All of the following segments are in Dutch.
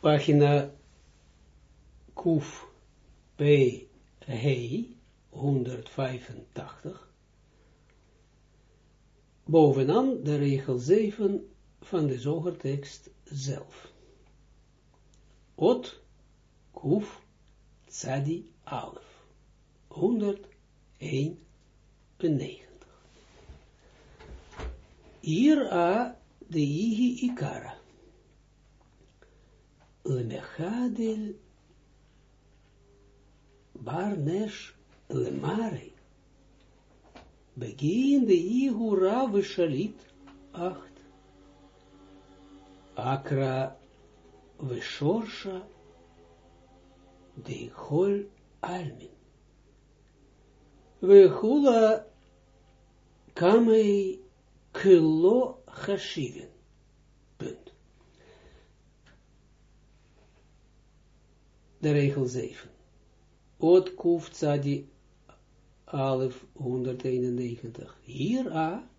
pagina Kuf P. Hei, 185, bovenaan de regel 7 van de zogertekst zelf. Ot, Kuf, Tzadi, Alef, 191. Hier a de Ihi Ikara. Lemechadel Barnesh Lemare. Begin de Ihu Rav Shalit acht. Akra Veshorsha de Hol Almin. Vehula Kamei Kilo Chashivin. Punt. De regel 7. Ot Kuf Tzadi Alef 191. Hier A,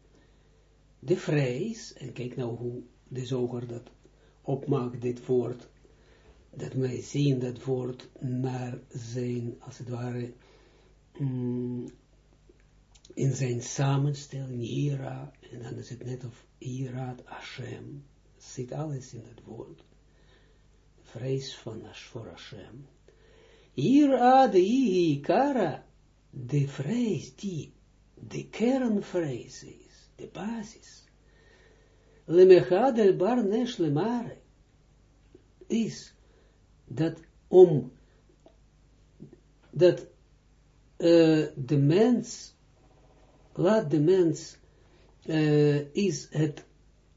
de vrees, en kijk nou hoe de zoger dat opmaakt, dit woord, dat wij zien dat woord naar zijn, als het ware, mm, in zijn samenstelling, Hira, en dan is het net of Hirat Hashem, zit alles in het woord. Vrees van voor Hashem. Hira de Ikara, de vrees die de kernvrees is, de basis. Lemechadel bar nesh lemare, is dat om dat uh, de mens laat de mens, uh, is het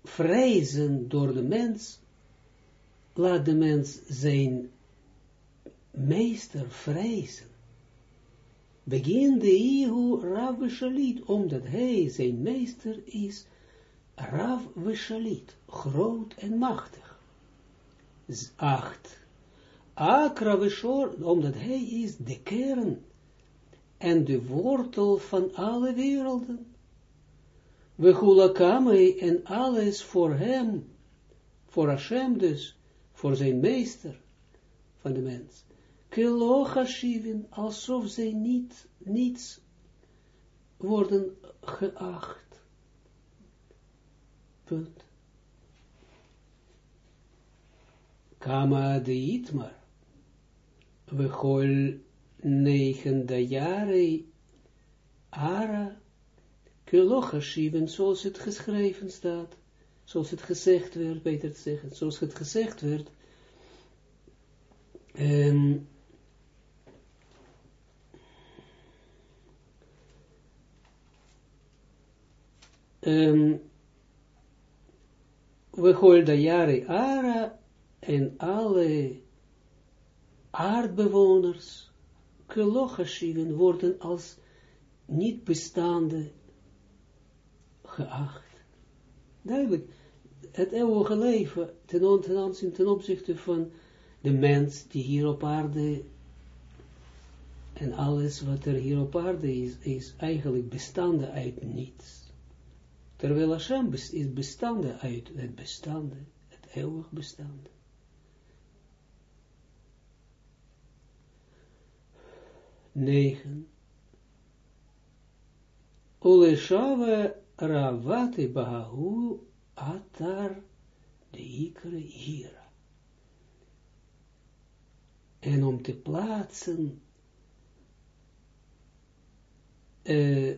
vrezen door de mens, laat de mens zijn meester vrezen. Begin de Ihu Rav Veshalit, omdat hij zijn meester is, Rav Veshalit, groot en machtig. Acht. Akra Veshor, omdat hij is de kern en de wortel van alle werelden. We en alles voor hem, voor Hashem dus, voor zijn meester van de mens. Kelocha shiven, alsof zij niet, niets worden geacht. Punt. Kama de itmar, we hol negen jaren ara zoals het geschreven staat, zoals het gezegd werd, beter te zeggen, zoals het gezegd werd, um, um, we holden jaren ara en alle aardbewoners Kelochashiven worden als niet bestaande geacht. Duidelijk, het eeuwige leven ten, ten, ten opzichte van de mens die hier op aarde en alles wat er hier op aarde is, is eigenlijk bestaande uit niets. Terwijl Hashem is bestaande uit het bestaande, het eeuwig bestaande. 9. Uleshava ravate bahu atar de ikre hira. En om te plaatsen uh,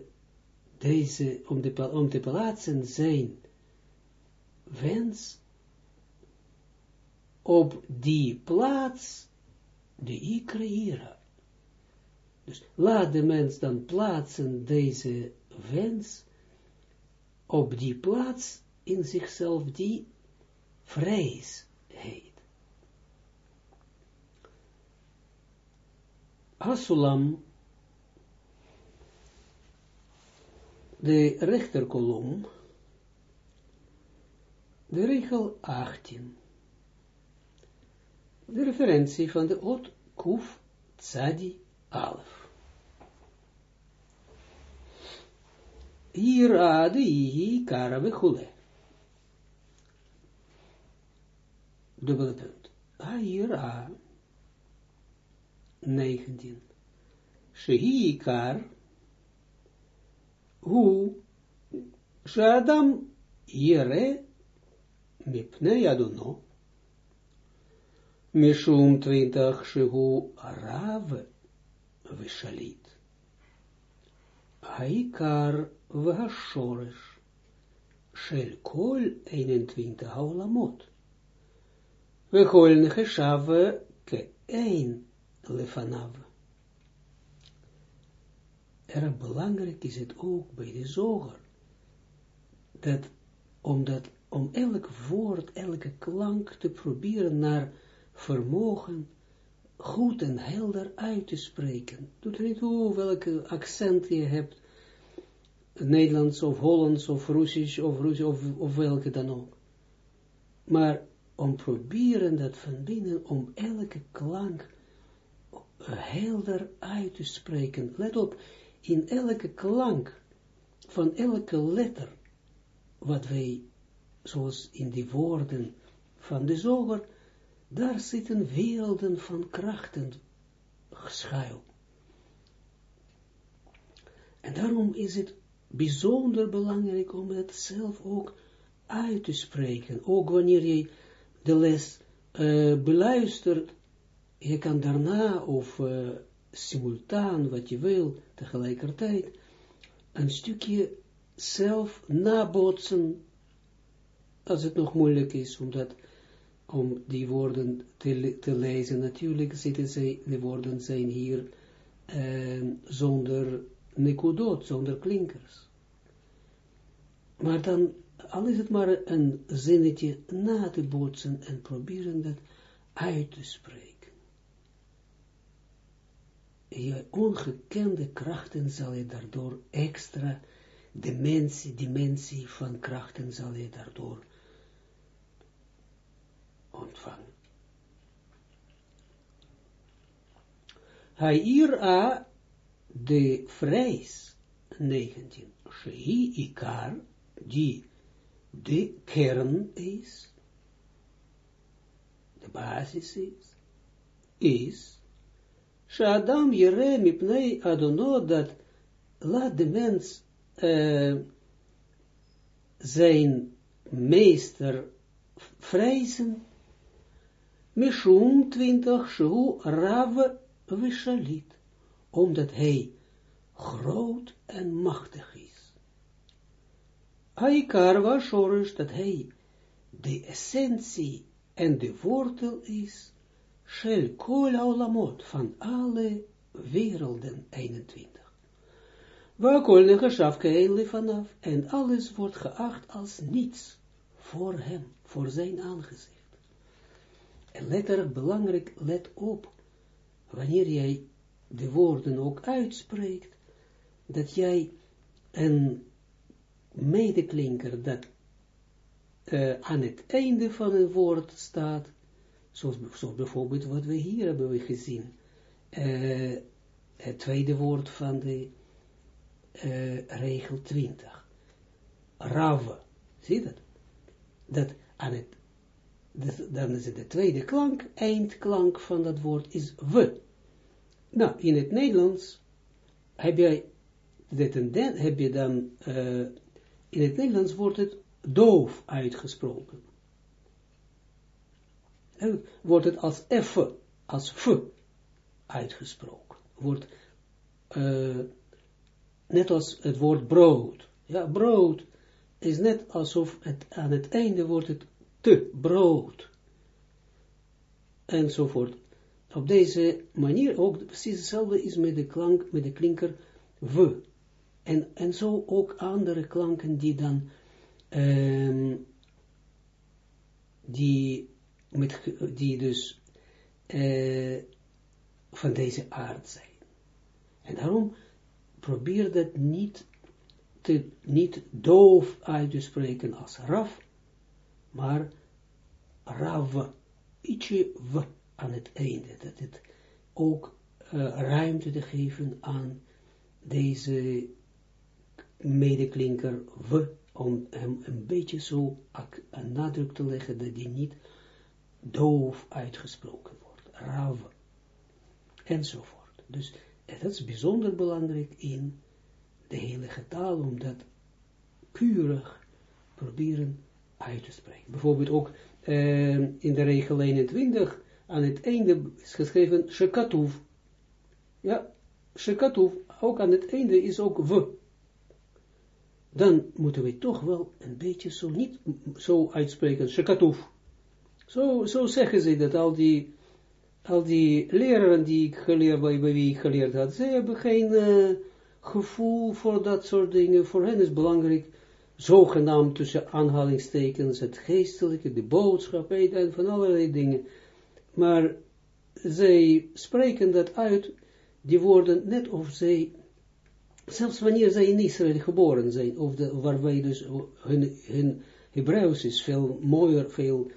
deze, om, de, om te plaatsen zijn wens op die plaats de ikre hira dus laat de mens dan plaatsen deze wens op die plaats in zichzelf die vrees heet. Hasulam, de rechterkolom, de regel 18, de referentie van de Ot Kuf Tzadi Alef. Hier adi kara vechule. Dubbele punt. Haira 19. Shehi Ikar, Hu, Shadam Yere, Mipnei Adono, Mishum 20, Shehu Rav, Vishalit. Haikar Vahashorish, Shel Kol 21 Haulamot. We kol necheshav ke een lefanav. Erg belangrijk is het ook bij de zoger, dat omdat om elk woord, elke klank te proberen naar vermogen goed en helder uit te spreken. Doet er niet toe welke accent je hebt, Nederlands of Hollands of Russisch of, Russisch of, of welke dan ook. Maar om proberen dat van binnen, om elke klank helder uit te spreken. Let op, in elke klank van elke letter, wat wij, zoals in die woorden van de zoger, daar zitten werelden van krachten schuil. En daarom is het bijzonder belangrijk om het zelf ook uit te spreken. Ook wanneer je de les uh, beluistert, je kan daarna of uh, simultaan, wat je wil, tegelijkertijd, een stukje zelf nabootsen, als het nog moeilijk is, omdat om die woorden te, te lezen. Natuurlijk zitten zij, de woorden zijn hier uh, zonder nekudot, zonder klinkers. Maar dan, al is het maar een zinnetje na te bootsen en proberen dat uit te spreken. Je ongekende krachten zal je daardoor extra dimensie, dimensie van krachten zal je daardoor ontvangen. Hij a de vrees 19. Shei ikar die de kern is, de basis is, is, Shadam jere mipnei adono, dat laat de mens uh, zijn meester vrezen, Mishum 20, Shu Rav Vishalit, omdat hij groot en machtig is. Haikar was shorish dat hij de essentie en de wortel is, shel kol van alle werelden 21. Waar kol negeshav kein vanaf, en alles wordt geacht als niets voor hem, voor zijn aangezicht. En letterlijk belangrijk, let op, wanneer jij de woorden ook uitspreekt, dat jij een medeklinker dat uh, aan het einde van een woord staat, zoals, bijvoorbeeld wat we hier hebben we gezien, uh, het tweede woord van de uh, regel 20. Rave, zie dat? Dat aan het, dan is het de tweede klank, eindklank van dat woord is we. Nou, in het Nederlands heb je, dit en dan, heb je dan, uh, in het Nederlands wordt het doof uitgesproken. En wordt het als f, als f uitgesproken. Wordt, uh, net als het woord brood. Ja, brood is net alsof het aan het einde wordt het te brood. Enzovoort op deze manier ook precies hetzelfde is met de klank, met de klinker v. En, en zo ook andere klanken die dan, um, die, met, die dus uh, van deze aard zijn. En daarom probeer dat niet, te, niet doof uit te spreken als raf, maar rav, ietsje v aan het einde, dat het ook uh, ruimte te geven aan deze medeklinker we, om hem een beetje zo een nadruk te leggen, dat hij niet doof uitgesproken wordt. Rav. Enzovoort. Dus dat is bijzonder belangrijk in de heilige taal, om dat keurig proberen uit te spreken. Bijvoorbeeld ook uh, in de regel 21, aan het einde is geschreven shekatuv. Ja, shekatuv, ook aan het einde is ook v. Dan moeten we toch wel een beetje zo, niet zo uitspreken, shekatuv. Zo, zo zeggen ze dat al die, al die leraren die ik geleerd, bij, wie ik geleerd had, ze hebben geen uh, gevoel voor dat soort dingen. Voor hen is belangrijk, zogenaamd tussen aanhalingstekens, het geestelijke, de boodschap, en van allerlei dingen. Maar zij spreken dat uit, die woorden net of zij, zelfs wanneer zij in Israël geboren zijn, of de, waarbij dus hun, hun Hebreeuws is veel mooier, veel,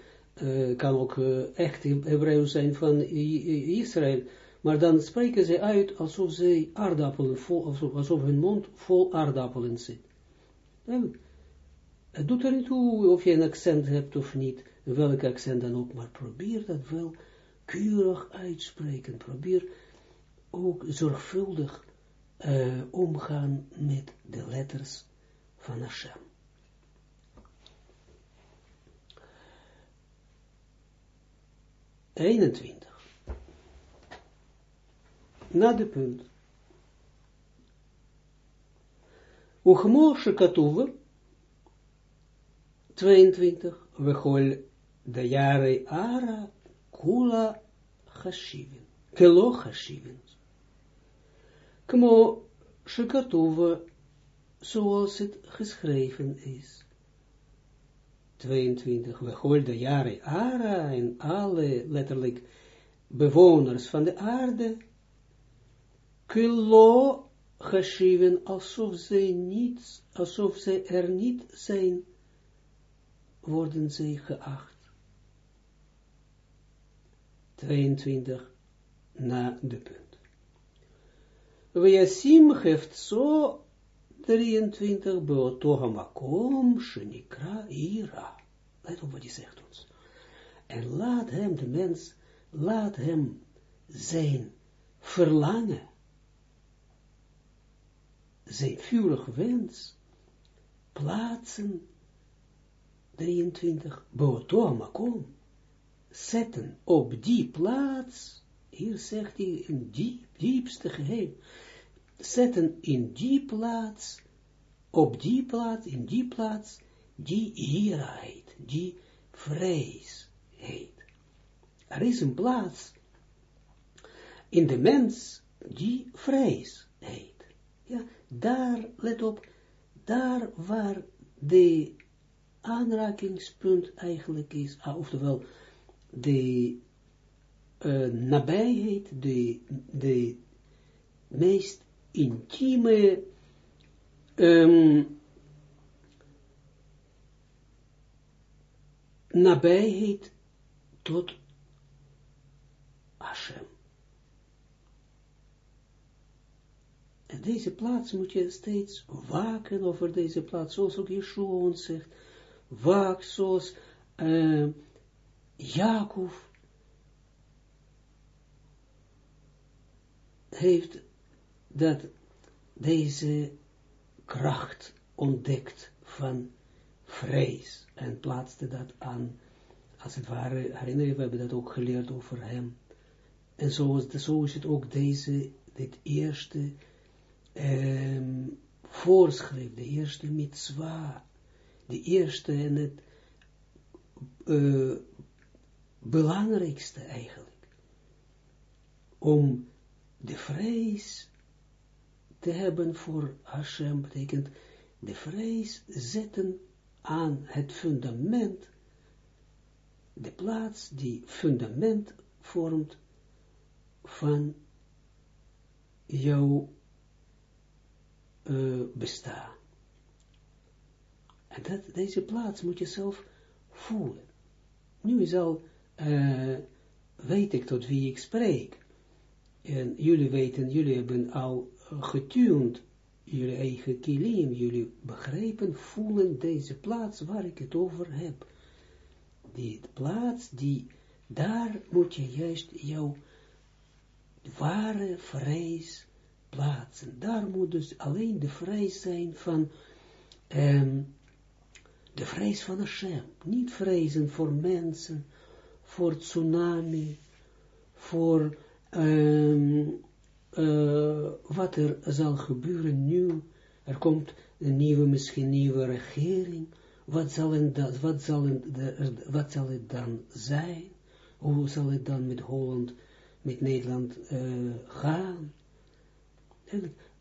uh, kan ook uh, echt Hebreeuws zijn van Israël, maar dan spreken ze uit alsof zij aardappelen, vol, alsof hun mond vol aardappelen zit. Het doet er niet toe of je een accent hebt of niet, welk accent dan ook, maar probeer dat wel keurig uitspreken. Probeer ook zorgvuldig uh, omgaan met de letters van Hashem. Eenentwintig. Na de punt. Uchmoshe katuwe 22, Vechol de jare ara kula chashivin, kelo chashivin. Kmo shekatuva, zoals het geschreven is. 22, Vechol de jare ara en alle letterlijk bewoners van de aarde, kelo chashivin, alsof zij niets, alsof zij er niet zijn worden zij geacht. 22 na de punt. Weyasim heeft zo 23 beotoha makom shenikra ira. Let op wat hij zegt ons. En laat hem, de mens, laat hem zijn verlangen, zijn vurig wens, plaatsen 23, Boto Makom, zetten op die plaats, hier zegt hij in diep, diepste geheim, zetten in die plaats, op die plaats, in die plaats, die hierheid, die vrees heet. Er is een plaats in de mens die vrees heet. Ja, daar, let op, daar waar de aanrakingspunt eigenlijk is, ah, oftewel de uh, nabijheid, de, de meest intieme um, nabijheid tot Hashem. En deze plaats moet je steeds waken over deze plaats, zoals ook Yeshua ons zegt, waak zoals uh, Jacob heeft dat deze kracht ontdekt van vrees en plaatste dat aan, als het ware, herinner je, we hebben dat ook geleerd over hem. En zo is, zo is het ook deze, dit eerste um, voorschrift, de eerste mitzwa, de eerste en het uh, belangrijkste eigenlijk, om de vrees te hebben voor Hashem, betekent de vrees zetten aan het fundament, de plaats die fundament vormt van jouw uh, bestaan. Dat, deze plaats moet je zelf voelen. Nu is al, uh, weet ik tot wie ik spreek. En jullie weten, jullie hebben al getuned jullie eigen kilim, jullie begrijpen, voelen deze plaats waar ik het over heb. Die plaats die daar moet je juist jouw ware vrees plaatsen. Daar moet dus alleen de vrees zijn van um, de vrees van Hashem. Niet vrezen voor mensen, voor tsunami, voor um, uh, wat er zal gebeuren nu. Er komt een nieuwe, misschien nieuwe regering. Wat zal, wat, zal het, dan zijn? Hoe zal het dan met Holland, met Nederland uh, gaan?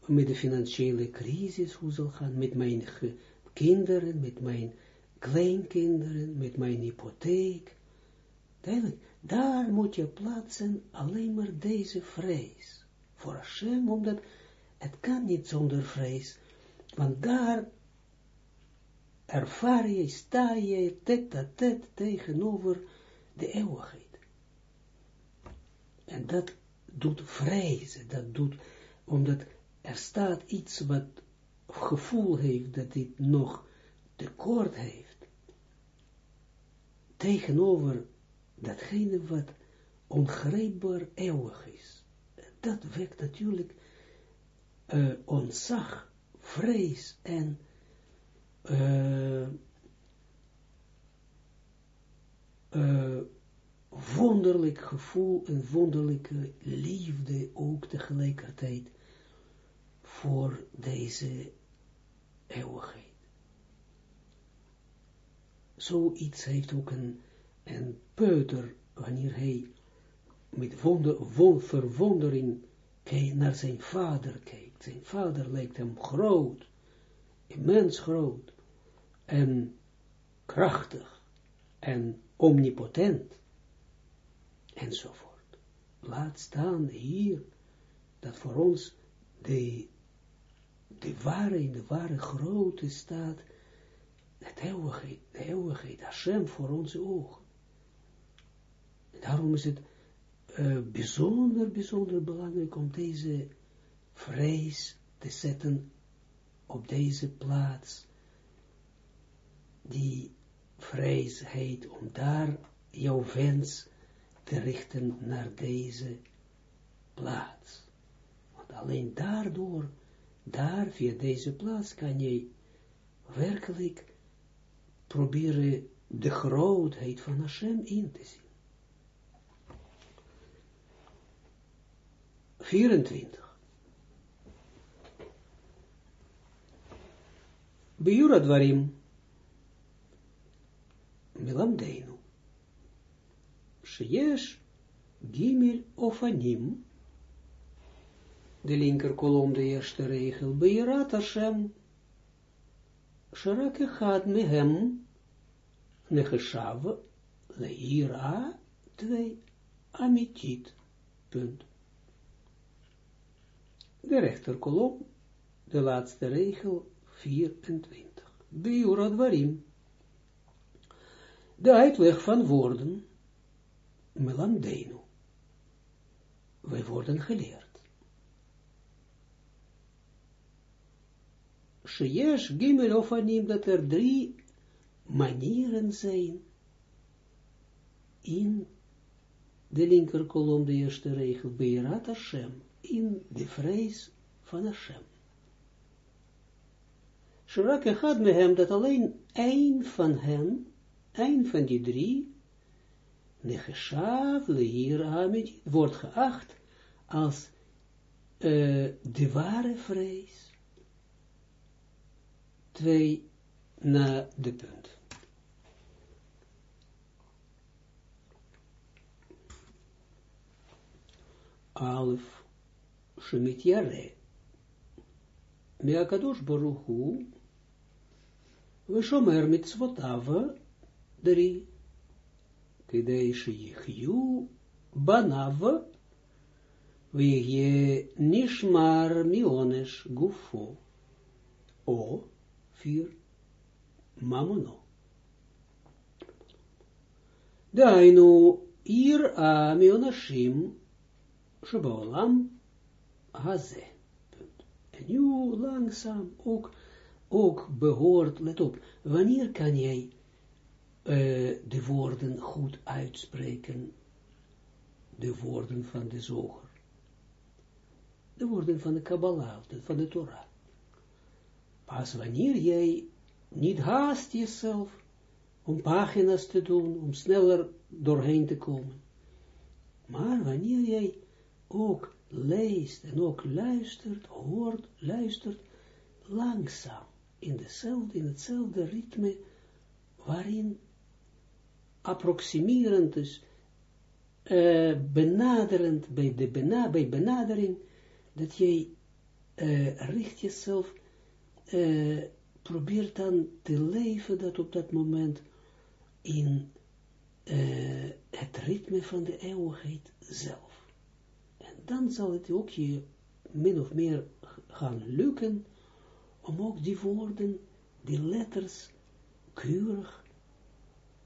Met de financiële crisis, hoe zal het gaan? Met mijn kinderen, met mijn kleinkinderen, met mijn hypotheek. Duidelijk, daar moet je plaatsen alleen maar deze vrees. Voor Hashem, omdat het kan niet zonder vrees. Want daar ervaar je, sta je tet a tet tegenover de eeuwigheid. En dat doet vrezen, dat doet, omdat er staat iets wat gevoel heeft dat dit nog tekort heeft, tegenover datgene wat ongrijpbaar eeuwig is. Dat wekt natuurlijk uh, ontzag, vrees en uh, uh, wonderlijk gevoel en wonderlijke liefde ook tegelijkertijd voor deze eeuwigheid. Zoiets heeft ook een, een peuter, wanneer hij met wonder, verwondering naar zijn vader kijkt. Zijn vader lijkt hem groot, immens groot, en krachtig, en omnipotent, enzovoort. Laat staan hier, dat voor ons de, de ware, in de ware grote staat, het eeuwigheid, de eeuwigheid, Hashem voor onze ogen. Daarom is het uh, bijzonder, bijzonder belangrijk om deze vrees te zetten op deze plaats, die vrees heet, om daar jouw wens te richten naar deze plaats. Want alleen daardoor, daar via deze plaats kan je werkelijk proberen de grootheid van Hashem in te zien. 24. Bejura dwarim melamdeinu. Sheyesh gimel ofanim. De linker kolom, de eerste regel. Bejirat Hashem. Sharak echad mehem. Necheshav. Leira. Twee. Amitit. Punt. De rechterkolom. De laatste regel. 24. Biura dwarim de uitleg van woorden, melandeno. Wij worden geleerd. Sheyesh gimel of anim, dat er drie manieren zijn in de linker kolom, de eerste regel, Beirat Hashem, in de vrees van Hashem. Shirak echad mehem, dat alleen één van hen, een van die drie, Necheshav, Leir, Hamid, wordt geacht als uh, de ware vrees. Twee na de punt. Alf, Shemit Yare. Meakadosh Baruchu, Veshomer mitzvotav drie. Kidei sheyichyu banav je nishmar mionesh gufo. O, vier, mamono. Dainu ir a shebaolam haze. En nu langzaam ook, ook behoort, let op, wanneer kan jij de woorden goed uitspreken, de woorden van de zoger, de woorden van de Kabbalah, van de Torah. Pas wanneer jij niet haast jezelf om pagina's te doen, om sneller doorheen te komen, maar wanneer jij ook leest en ook luistert, hoort, luistert, langzaam, in, dezelfde, in hetzelfde ritme, waarin approximerend, dus uh, benaderend, bij, de bena, bij benadering, dat jij uh, richt jezelf, uh, probeert dan te leven dat op dat moment in het ritme van de eeuwigheid zelf. Dan zal het ook je min of meer gaan lukken om ook die woorden, die letters, keurig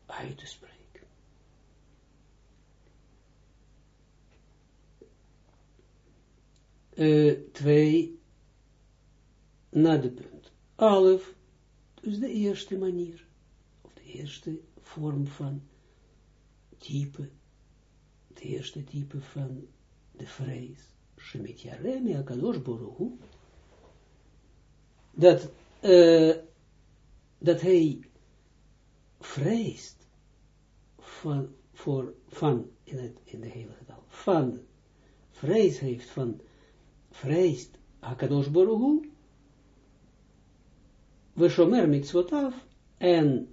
uit te spreken. Uh, twee, na de punt. Alef, dus de eerste manier, of de eerste vorm van type, de eerste type van de vrees. Shemit Yaremi Akadosh Boruhu, dat, dat hij vreest van, voor, van in, het, in de hele getal, van, vrees heeft van, vreest Akadosh Boruhu, we shomer en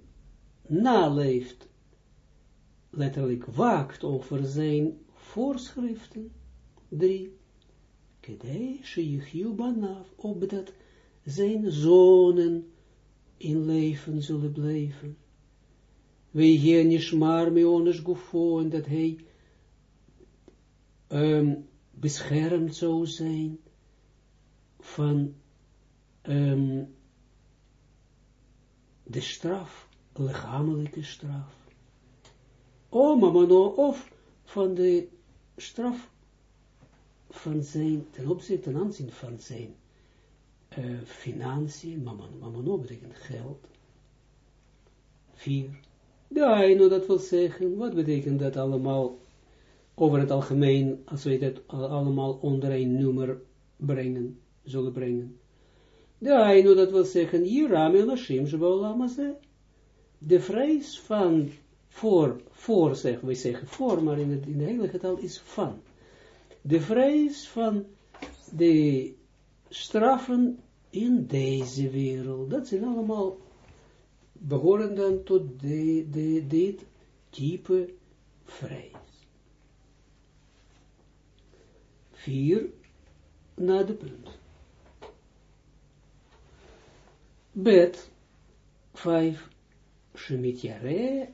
naleeft, letterlijk waakt over zijn voorschriften, drie, kedei sheyichyu banav, opdat zijn zonen in leven zullen blijven. Wij hier nishmar meones gufo, en dat hij um, beschermd zou zijn van de straf, lichamelijke straf. O mamano, of van de straf van zijn, ten opzichte, ten aanzien van zijn uh, financiën, mammon, mammono betekent geld. Vier. Ja, nou dat wil zeggen, wat betekent dat allemaal, over het algemeen, als we dat allemaal onder een nummer brengen, zullen brengen. Ja, nou dat wil zeggen, hier ramen Lashim Shabaolamazé. De vrees van, voor, voor zeggen we zeggen voor, maar in het, in het hele getal is van. De vrees van de straffen in deze wereld. Dat zijn allemaal, behoren dan tot de, dit type vrees. Vier, na de punt. Bet, vijf, Shemit Yare,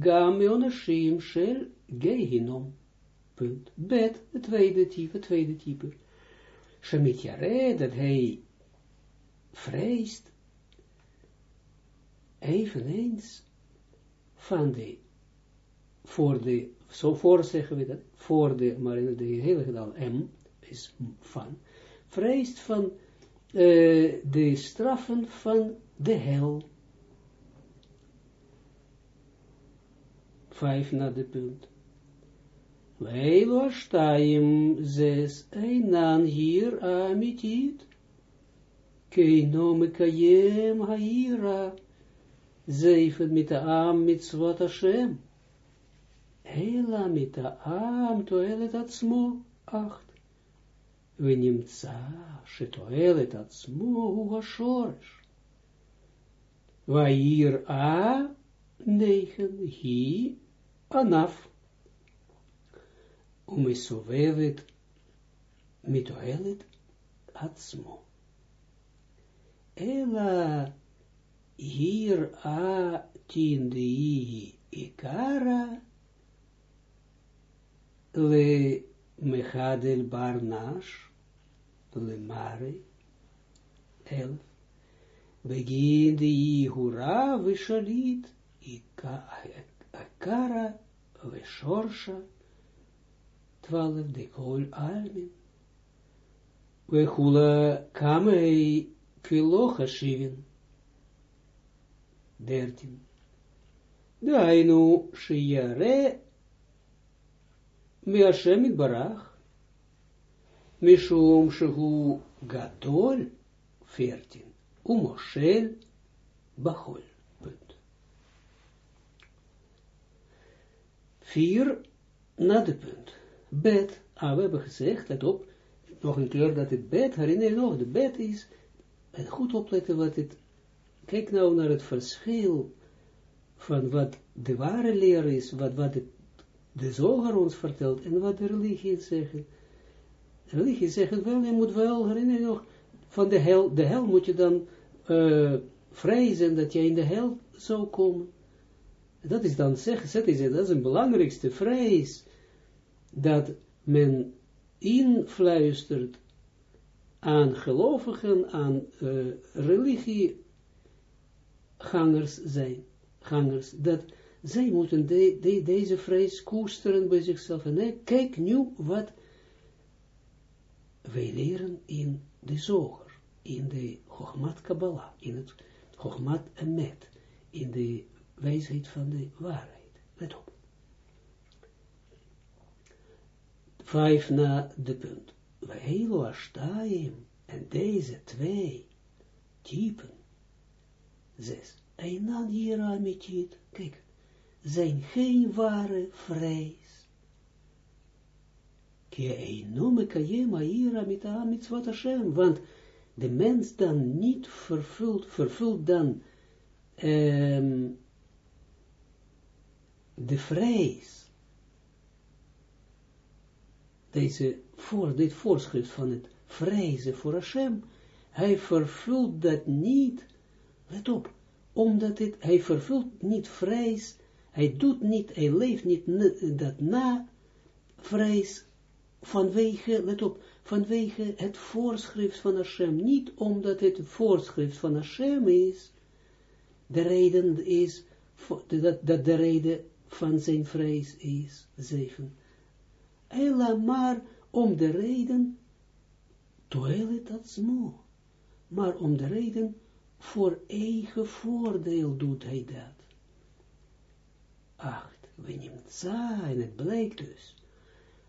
Gam Yonashim Shel Gehinom. Punt. Bet, het tweede type, tweede type. Shemit Yare, dat hij vreest eveneens van de, voor de, zo voor zeggen we dat, voor de, maar in de hele getal M is van, vreest van uh, de straffen van de hel. Vijf naar de punt. Weilo staim zes einan hier amitit. Keino mekayem haira. Zeven mit am mitzvot Hashem. Hela mit am toelet atzmo. Acht. ונמצא שתועלת עצמו הוא השורש. והיראה נגן היא ענף, umesovevet mitoelit atsmo Ela hier a i ikara le mechadel barnash le mare el begin de ihura i ikara vishorsha twaalf de kool armen. We hula kamei kiloha shivin. Dertien. Dainu shiare miashemit barach. Mishum shihu gadol fertin. Umoshel bachol. Vier, nadepunt. punt. Bet, ah, we hebben gezegd, let op, nog een keer dat het bed, herinner je nog, de bed is, en goed opletten wat het, kijk nou naar het verschil van wat de ware leer is, wat, wat de, de zoger ons vertelt, en wat de religie zegt. De religie zegt wel, je moet wel, herinner je nog, van de hel, de hel moet je dan uh, vrezen dat je in de hel zou komen. Dat is dan, zeg, dat is, dat is een belangrijkste vrees, dat men influistert aan gelovigen, aan uh, religiegangers zijn, gangers, dat zij moeten de, de, deze vrees koesteren bij zichzelf. En nee, kijk nu wat wij leren in de zoger, in de Chogmat Kabbalah, in het Chogmat Emet, in de wijsheid van de waarheid. Let op. Vijf na de punt. Vehelo ashtaim, en deze twee typen, zes, einan hier amitit, kijk, zijn geen ware vrees. Kie einome kayem aira mit mitzvot Hashem, want de mens dan niet vervult, vervult dan um, de vrees deze voor, dit voorschrift van het vrezen voor Hashem, hij vervult dat niet, let op, omdat het, hij vervult niet vrees, hij doet niet, hij leeft niet dat na vrees, vanwege, let op, vanwege het voorschrift van Hashem, niet omdat het voorschrift van Hashem is, de reden is, dat, dat de reden van zijn vrees is, zeven, Ella maar om de reden, toilet atzmo, maar om de reden, voor eigen voordeel doet hij dat. Acht, we nemen za, en het blijkt dus,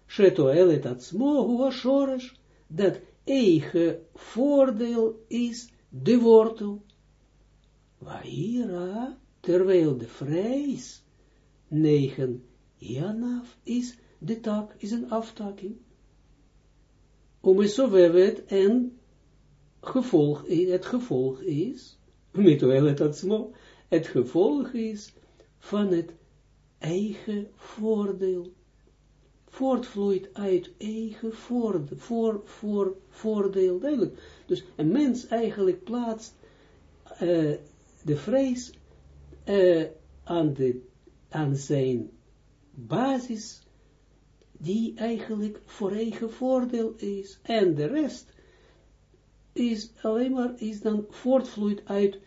shetoelet atzmo, hoe shorish, dat eigen voordeel is de wortel. Waira, terwijl de vrees, negen, janaf, is de tak is een aftakking. Om is het en gevolg, het gevolg is, met het atzmo, het gevolg is van het eigen voordeel. Voortvloeit uit eigen voordeel, voor, voor, voordeel, duidelijk. Dus een mens eigenlijk plaatst uh, de vrees uh, aan, de, aan zijn basis die eigenlijk voor eigen voordeel is. En de rest is alleen maar, is dan voortvloeit uit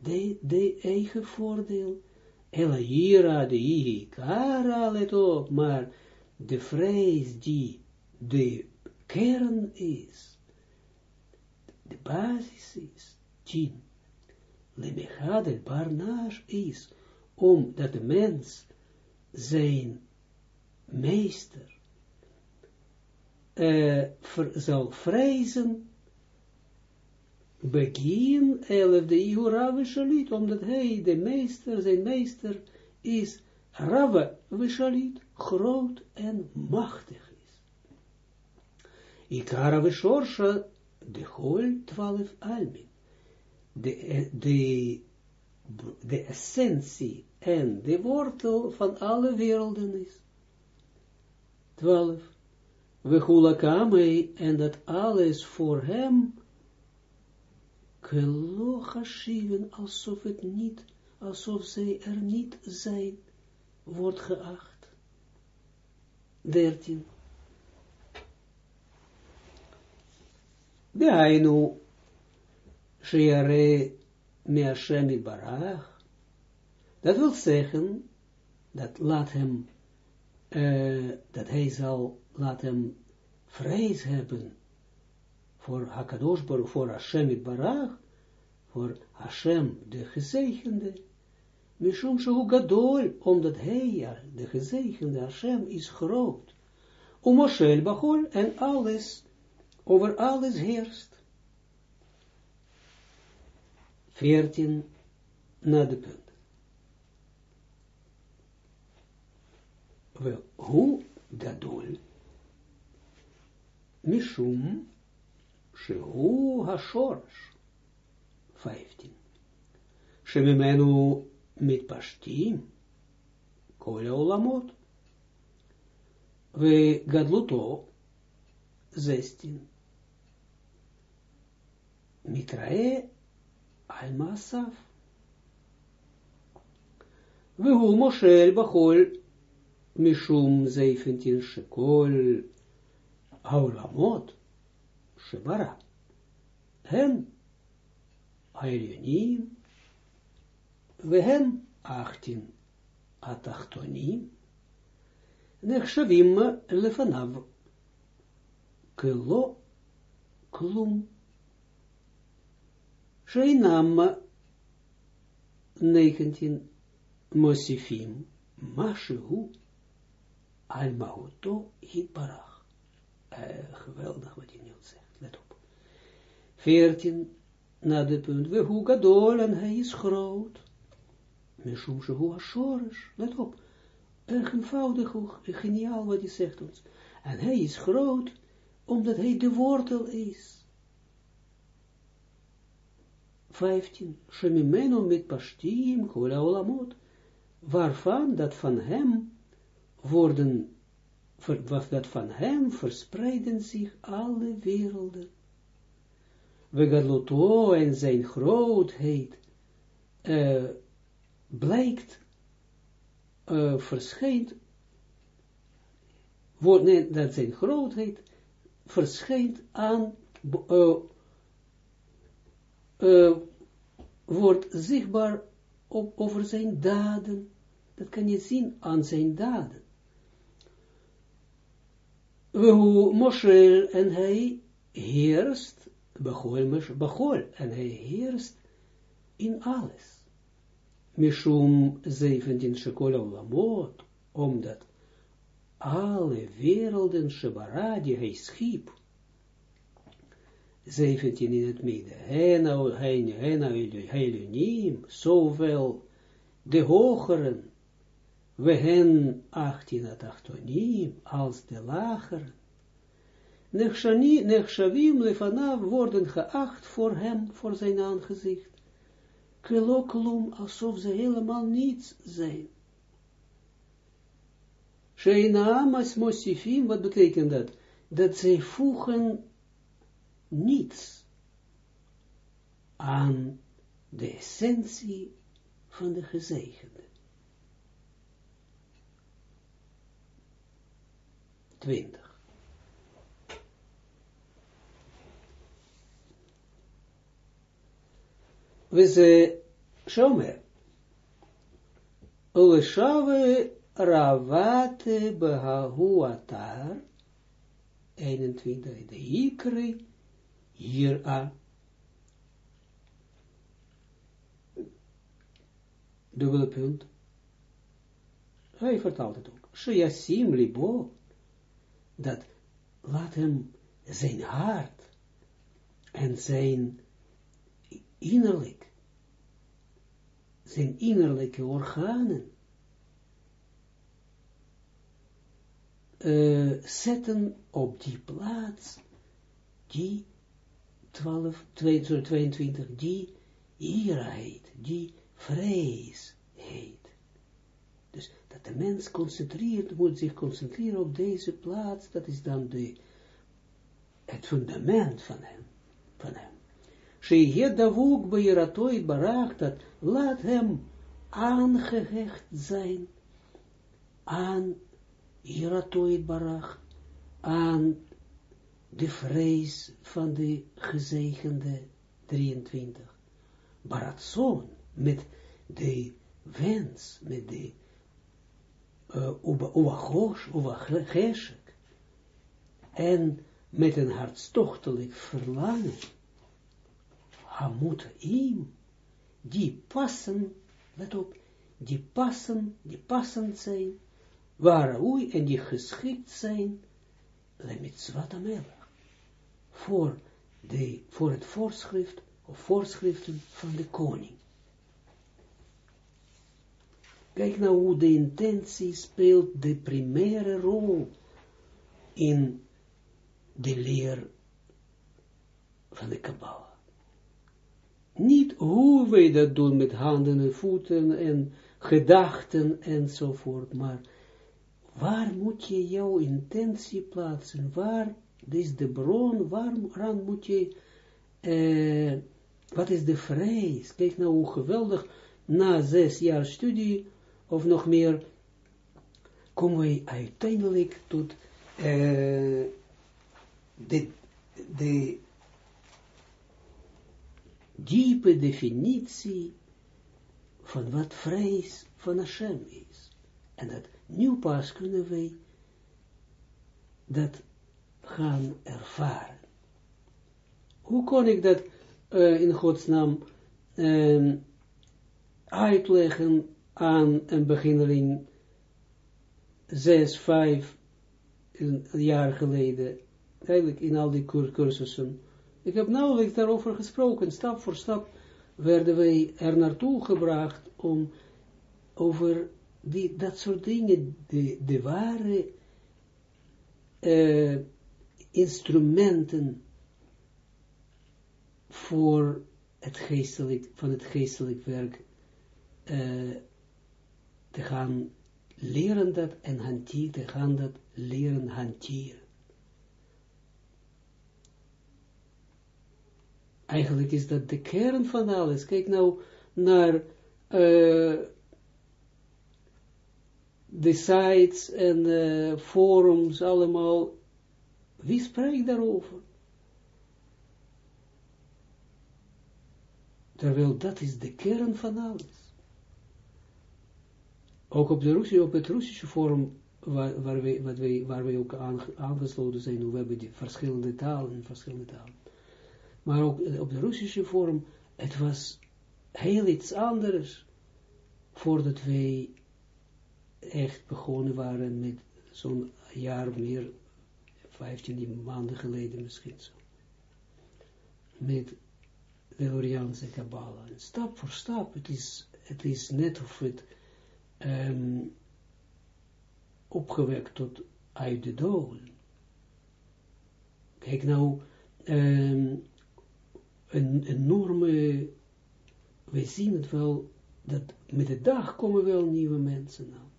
de, de eigen voordeel. Elahira de ihikara, let op, maar de vrees die de kern is, de basis is, tien, lemechad het barnash is, omdat de mens zijn meester uh, zal vrezen, begin elfde Ihura Vishalit, omdat hij, de meester, zijn meester, is Rava Vishalit, groot en machtig is. Ikara Vishorsha, de hol twaalf almin. De, de, de essentie en de wortel van alle werelden is. Twaalf we hulakame, en dat alles voor hem, schieven, alsof het niet, alsof zij er niet zijn, wordt geacht. 13. Dehainu, Sheare Meashem Barach, dat wil zeggen, dat laat hem, uh, dat hij zal laat hem vrees hebben voor Hakadosh Baruch, voor Hashem Barach, voor Hashem de gezegende, Mishum Shehu Gadol, omdat hij, de gezegende Hashem, is groot. Om Moshe Bachol en alles, over alles heerst. 14 na de punt. Wel, hoe Gadol, Mishum Shehu HaShorsh, 15. Shemimenu מתפשטים כל העולמות, וגדלותו זסטין. מתראה על מעשיו. והוא מושל בכל משום זייפנטין שכל העולמות שברא הם העליונים we hem achtin atachtonim, nechshavim lefanav, kelo klum, sheinam 19 mosifim, mashehu, al mahoto hitbarach. geweldig wat je nu zegt, let op. 14 na de punt, we hoe gadol en hij is groot. Meshum shehu ashorish. Let op. Erg eenvoudig, geniaal wat hij zegt ons. En hij is groot, omdat hij de wortel is. 15. Shemimeno met pashtim kola olamot. Waarvan dat van hem worden, dat van hem verspreiden zich alle werelden. Vegadloto en zijn grootheid, uh, blijkt, uh, verschijnt, wordt, nee, dat zijn grootheid verschijnt aan, uh, wordt zichtbaar op, over zijn daden. Dat kan je zien aan zijn daden. Hoe Moshe en hij heerst, Bechol, en hij heerst in alles. Mishum 17 Shekola Olamot, omdat alle werelden Shebara die hij schiep, 17 in het midden, Hena, Hena, Helunim, zowel de hogeren, we hen 18 het achtonim, als de lageren, Nechshavim lefanav worden geacht voor hem, voor zijn aangezicht keloklum, alsof ze helemaal niets zijn. Sheinaamas mosifim, wat betekent dat? Dat zij voegen niets aan de essentie van de gezegende. 20. We ze shomer. Uleshave ravate behahu atar. 21. De hier a. Dubbele punt. Hij vertaalt het ook. Shiasim libo. Dat laat hem zijn hart en zijn innerlijk, zijn innerlijke organen, uh, zetten op die plaats, die 12, 22, die heet, die vrees heet. Dat de mens concentreert, moet zich concentreren op deze plaats, dat is dan de, het fundament van hem, van hem. Shehe davuk beiratoid barach, dat laat hem aangehecht zijn aan iratoid barach, aan de vrees van de gezegende 23. Baratson, met de wens, met de uwachosh, uwacheshek, en met een hartstochtelijk verlangen, Hamut im, die passen, let op, die passen, die passend zijn, waar oei, en die geschikt zijn, le mitzvah voor, de, voor het voorschrift, of voorschriften van de koning. Kijk nou hoe de intentie speelt de primaire rol in de leer van de Kabbalah. Niet hoe wij dat doen met handen en voeten en gedachten enzovoort, maar waar moet je jouw intentie plaatsen? Waar is de bron? Waar moet je, eh, wat is de vrees? Kijk nou hoe geweldig, na zes jaar studie, of nog meer, komen wij uiteindelijk tot uh, de, de diepe definitie van wat vrees van Hashem is. En dat nu pas kunnen wij dat gaan ervaren. Hoe kon ik dat uh, in Gods naam uh, uitleggen aan een beginneling zes, vijf jaar geleden, eigenlijk in al die cursussen. Ik heb nauwelijks daarover gesproken, stap voor stap werden wij er naartoe gebracht om over die, dat soort dingen, de, de ware uh, instrumenten voor het geestelijk, van het geestelijk werk uh, te gaan leren dat en hanteren, te gaan dat leren hanteren. Eigenlijk is dat de kern van alles. Kijk nou naar uh, de sites en uh, forums allemaal. Wie spreekt daarover? Terwijl dat is de kern van alles. Ook op, de Russische, op het Russische forum, waar, waar, wij, waar ook aangesloten zijn, we hebben die verschillende talen, verschillende talen. Maar ook op de Russische forum, het was heel iets anders, voordat wij echt begonnen waren met zo'n jaar meer, 15 maanden geleden misschien zo. Met de Oriaanse Kabbalah. Stap voor stap, het is, het is net of het um, opgewekt tot uit de doden. Kijk nou, um, een enorme, we zien het wel, dat met de dag komen wel nieuwe mensen aan.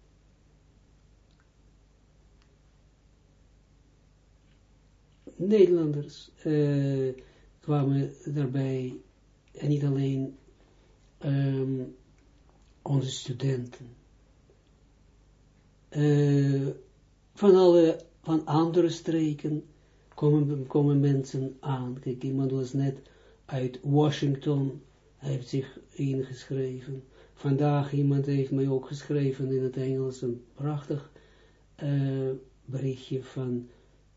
Nederlanders uh, kwamen daarbij, en niet alleen um, onze studenten, uh, van alle, van andere streken komen, komen mensen aan. Kijk, iemand was net uit Washington, hij heeft zich ingeschreven. Vandaag iemand heeft mij ook geschreven in het Engels, een prachtig uh, berichtje van,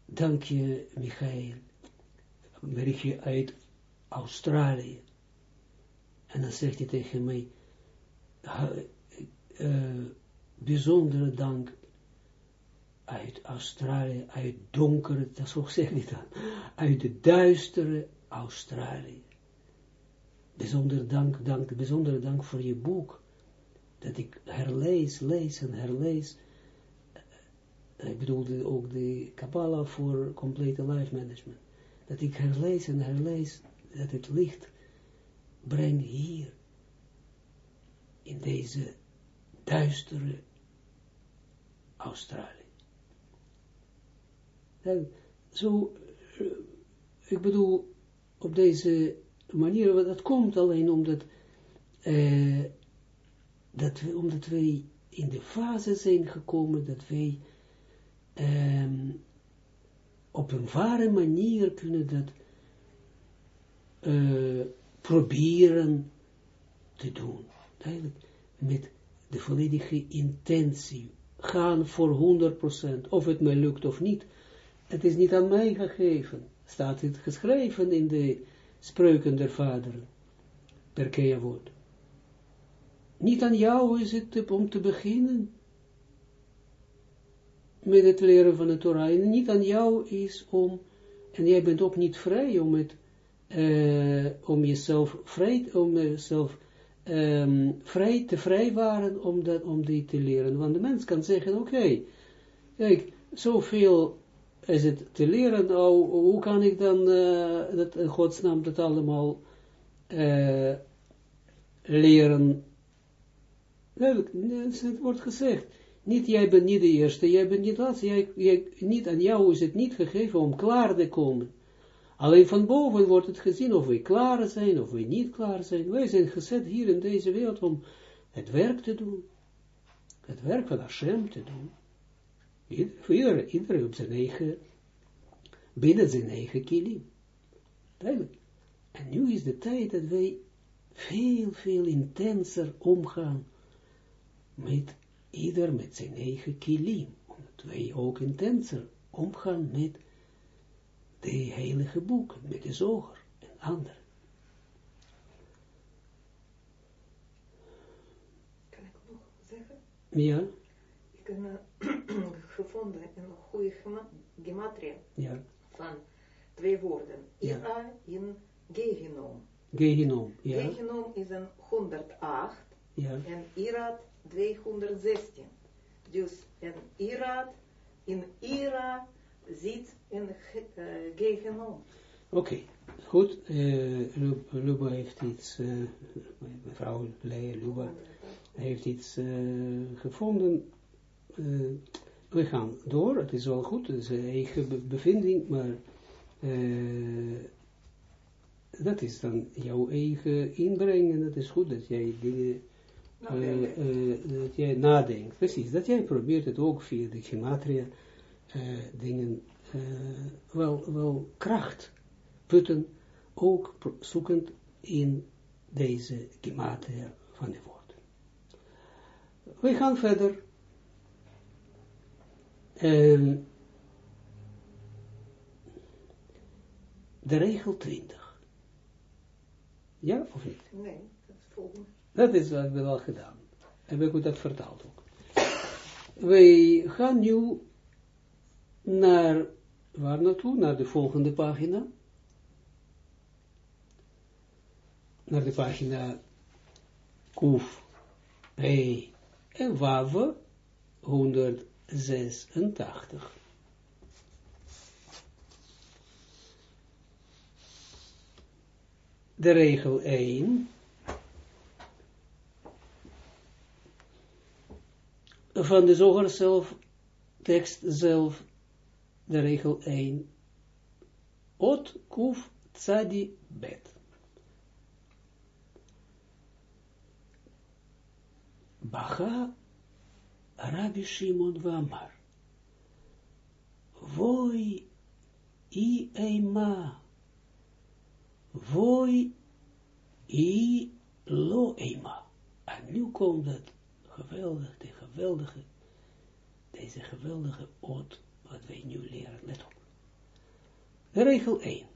dank je Michael, een berichtje uit Australië. En dan zegt hij tegen mij, uh, bijzondere dank uit Australië, uit donkere, dat zo zeg ik dan, uit de duistere Australië. Bijzonder dank, dank, bijzondere dank voor je boek, dat ik herlees, lees en herlees. Eh, ik bedoelde ook de Kabbalah voor complete life management. Dat ik herlees en herlees, dat het licht brengt hier, in deze duistere Australië. En zo, eh, ik bedoel, op deze manier, dat komt alleen omdat, uh, dat we, omdat wij in de fase zijn gekomen, dat wij um, op een ware manier kunnen dat uh, proberen te doen. Duidelijk, met de volledige intentie gaan voor 100%, of het mij lukt of niet, het is niet aan mij gegeven, staat het geschreven in de spreuken der vaderen, per woord. Niet aan jou is het om te beginnen met het leren van de Torah. En niet aan jou is om, en jij bent ook niet vrij om het, uh, om jezelf vrij, om jezelf um, vrij te vrijwaren om, dat, om die te leren. Want de mens kan zeggen, oké, kijk, zoveel is het te leren, nou, hoe kan ik dan uh, dat, in godsnaam dat allemaal uh, leren? Het wordt gezegd, niet jij bent niet de eerste, jij bent niet de laatste, jij, niet, aan jou is het niet gegeven om klaar te komen. Alleen van boven wordt het gezien of we klaar zijn, of we niet klaar zijn. Wij zijn gezet hier in deze wereld om het werk te doen. Het werk van Hashem te doen. Iedereen ieder, op zijn eigen, binnen zijn eigen kilim. Duidelijk. En nu is de tijd dat wij veel, veel intenser omgaan met ieder met zijn eigen kilim. Omdat wij ook intenser omgaan met de heilige boeken, met de zoger en anderen. Kan ik nog zeggen? Ja. Ik heb uh, gevonden een goede gematria ja. van twee woorden. Ira in Gehinom. Gehinom, ja. Gehinom is een 108 ja. en Irat 216. Dus een Irat in Ira zit in uh, Gehenom. Oké, okay. goed. Uh, Luba heeft iets, uh, mevrouw Leia Luba heeft iets gevonden. we gaan door, het is wel goed, het is een eigen bevinding, maar dat is dan jouw eigen inbreng en dat is goed dat jij dingen dat jij nadenkt, precies, dat jij probeert het ook via de gematria dingen uh, wel, wel kracht putten, ook zoekend in deze gematria van de woorden. We gaan verder. Um, de regel 20. Ja of niet? Nee, dat is volgende. Dat is wat we al gedaan. Heb ik u dat vertaald ook. Wij gaan nu naar, waar naartoe? Naar de volgende pagina. Naar de pagina Kuf, P en Wav 186. De regel 1 van de zoger zelf, tekst zelf, de regel 1, ot kuf tzadi bet. Bacha Rabbi Shimon Vamar. Voi i eima. Voi i lo eima. En nu komt het geweldige, de geweldige, deze geweldige oot wat wij nu leren. Let op. Regel 1.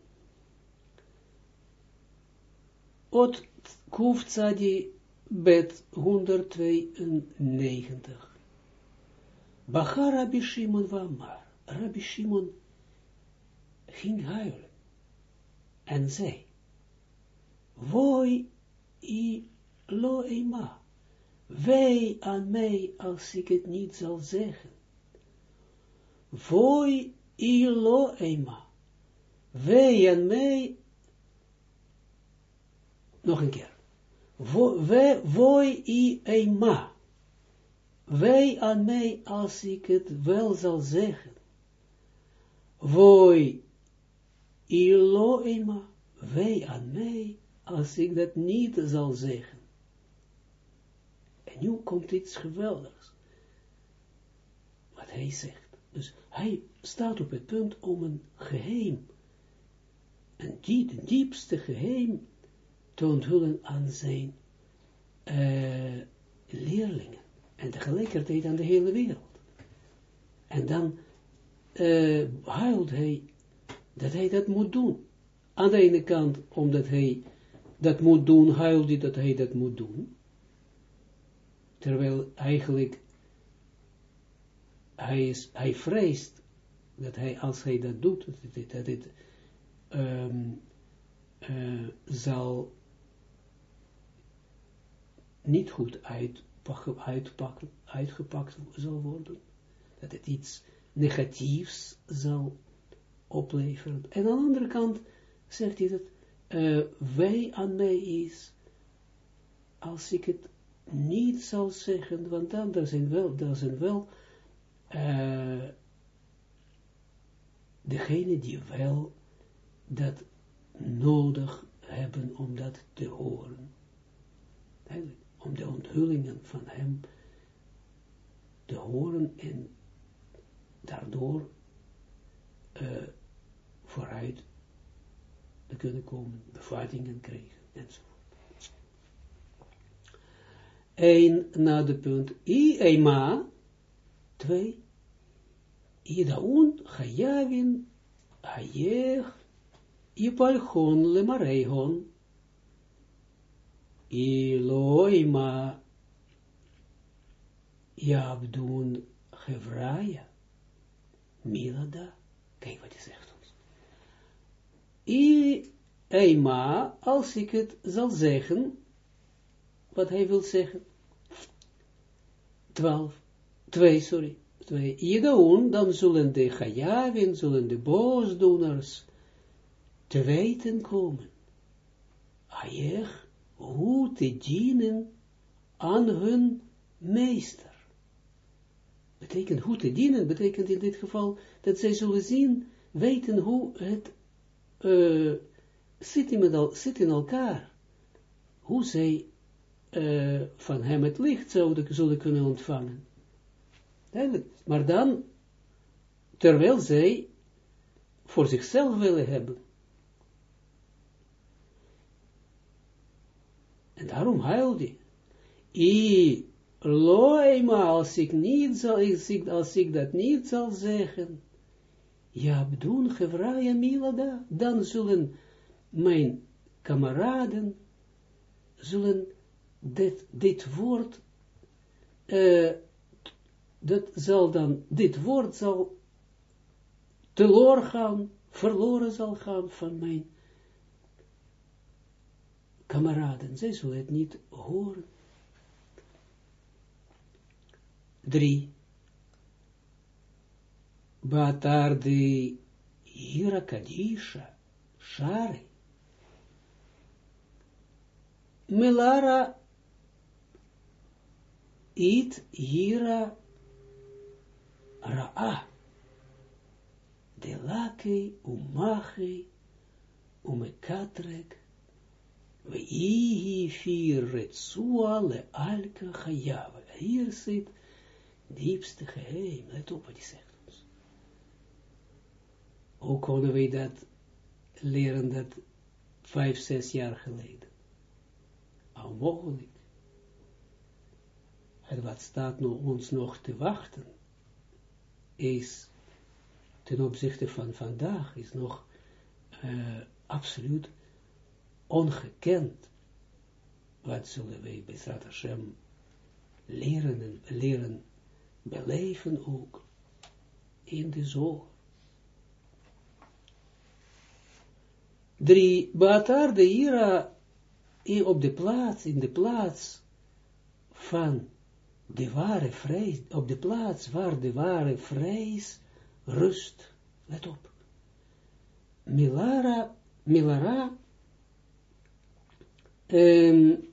Ot kuf tzadi bet 192. Bachar Rabbi Shimon. Rabbi Shimon ging huilen en zei, Woi i lo ema, wij aan mij als ik het niet zal zeggen. Voi i lo ema, wij aan mij, nog een keer, voi i ema, wij aan mij als ik het wel zal zeggen. Voi i lo ema, wij aan mij als ik dat niet zal zeggen. En nu komt iets geweldigs. Wat hij zegt. Dus hij staat op het punt om een geheim, een diep, diepste geheim te onthullen aan zijn uh, leerlingen. En tegelijkertijd aan de hele wereld. En dan uh, huilt hij dat hij dat moet doen. Aan de ene kant, omdat hij dat moet doen, huilt hij dat hij dat moet doen. terwijl eigenlijk hij, is, hij vreest dat hij, als hij dat doet, dat dit, um, uh, zal niet goed uitgepakt zal worden, dat het iets negatiefs zal opleveren. En aan de andere kant zegt hij dat uh, wij aan mij is, als ik het niet zal zeggen, want dan er zijn wel, er zijn wel uh, degene die wel dat nodig hebben om dat te horen. Om de onthullingen van hem te horen en daardoor uh, vooruit te kunnen komen, bevattingen krijgen, enzovoort. Eén na de punt, i ema, twee, idaun chayavin hayech ipalchon lemareigon, iloima yabdun gevraya, milada, kijk wat hij zegt ons. I ema, als ik het zal zeggen, wat hij wil zeggen, 12, 2, sorry, 2, Jedaun, dan zullen de Chayavin, zullen de boosdoeners te weten komen. Ayech, hoe te dienen aan hun meester. Betekent hoe te dienen, betekent in dit geval dat zij zullen zien, weten hoe het uh, zit, in, zit in elkaar. Hoe zij uh, van hem het licht zouden, zullen kunnen ontvangen. Maar dan, terwijl zij voor zichzelf willen hebben. En daarom huilde hij. I als ik niet zal, als ik, dat niet zal zeggen, ja, bedoel, gevraya milada, dan zullen mijn kameraden, zullen dit, dit woord, uh, dat zal dan, dit woord zal teloor gaan, verloren zal gaan van mijn kameraden. Zij zullen het niet horen. Drie. Batar de Hira Kadisha, Shari. Melara it hira ra'a. De lake umache umekatrek. Hier zit diepste geheim. Let op wat hij zegt ons. Hoe konden wij dat leren dat vijf, zes jaar geleden? Onmogelijk. En wat staat nog, ons nog te wachten, is ten opzichte van vandaag, is nog uh, absoluut ongekend. Wat zullen wij bij Zrat Hashem leren en leren beleven ook in de zorg. Drie, Baatar de Ira op de plaats, in de plaats van de ware vrees, op de plaats waar de ware vrees rust. Let op. Milara, Milara, um,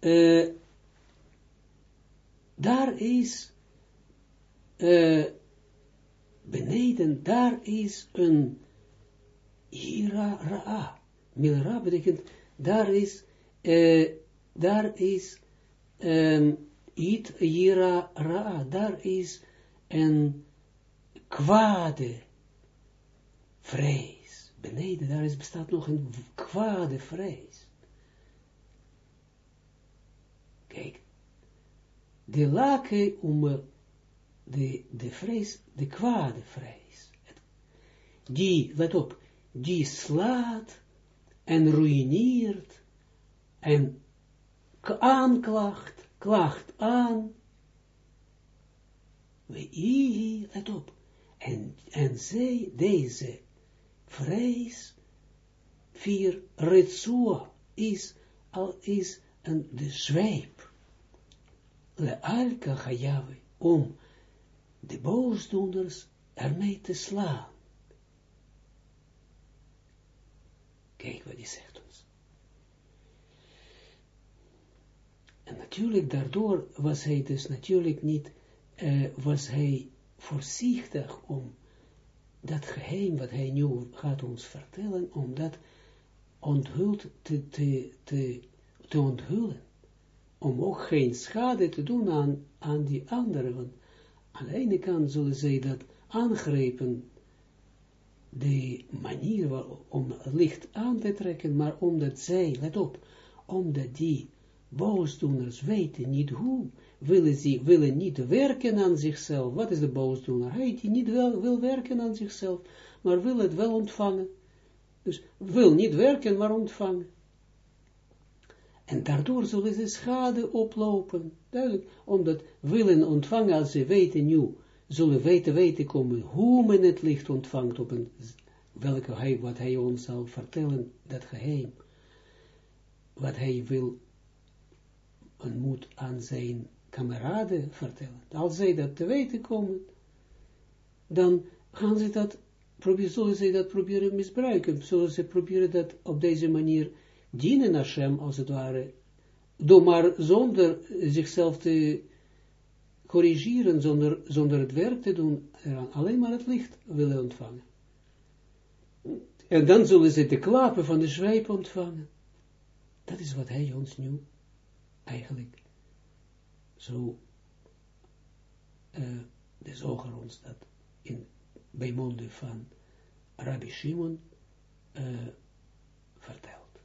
uh, daar is uh, beneden, daar is een ira ra'a. Milra betekent, daar is, uh, daar is um, it ira ra'a, daar is een kwade vrees. Beneden, daar is, bestaat nog een kwade vrees. Kijk, de lake om de, de vrees, de kwade vrees. Die, let op, die slaat en ruïneert en aanklacht, klacht aan. We let op. En, en zij, deze vrees, vier retsua, is, al is een, de zweep. Le alka om de boosdoeners ermee te slaan. Kijk wat hij zegt ons. En natuurlijk, daardoor was hij dus natuurlijk niet, uh, was hij voorzichtig om dat geheim wat hij nu gaat ons vertellen, om dat onthuld te, te, te, te onthullen. Om ook geen schade te doen aan, aan die anderen. Want aan de ene kant zullen zij dat aangrepen, de manier om licht aan te trekken, maar omdat zij, let op, omdat die boosdoeners weten niet hoe, willen ze willen niet werken aan zichzelf. Wat is de boosdoener? Hij die niet wel, wil werken aan zichzelf, maar wil het wel ontvangen. Dus wil niet werken, maar ontvangen. En daardoor zullen ze schade oplopen. Duidelijk, omdat willen ontvangen, als ze weten nu, zullen weten, weten komen, hoe men het licht ontvangt op een, welke hij, wat hij ons zal vertellen, dat geheim, wat hij wil, en moet aan zijn kameraden vertellen. Als zij dat te weten komen, dan gaan ze dat, proberen, zullen ze dat proberen misbruiken, zullen ze proberen dat op deze manier dienen Hashem, als het ware, door maar zonder zichzelf te corrigeren, zonder, zonder het werk te doen, alleen maar het licht willen ontvangen. En dan zullen ze de klappen van de zweep ontvangen. Dat is wat hij ons nu eigenlijk zo uh, de zoger ons dat in, bij monden van Rabbi Shimon uh, vertelt.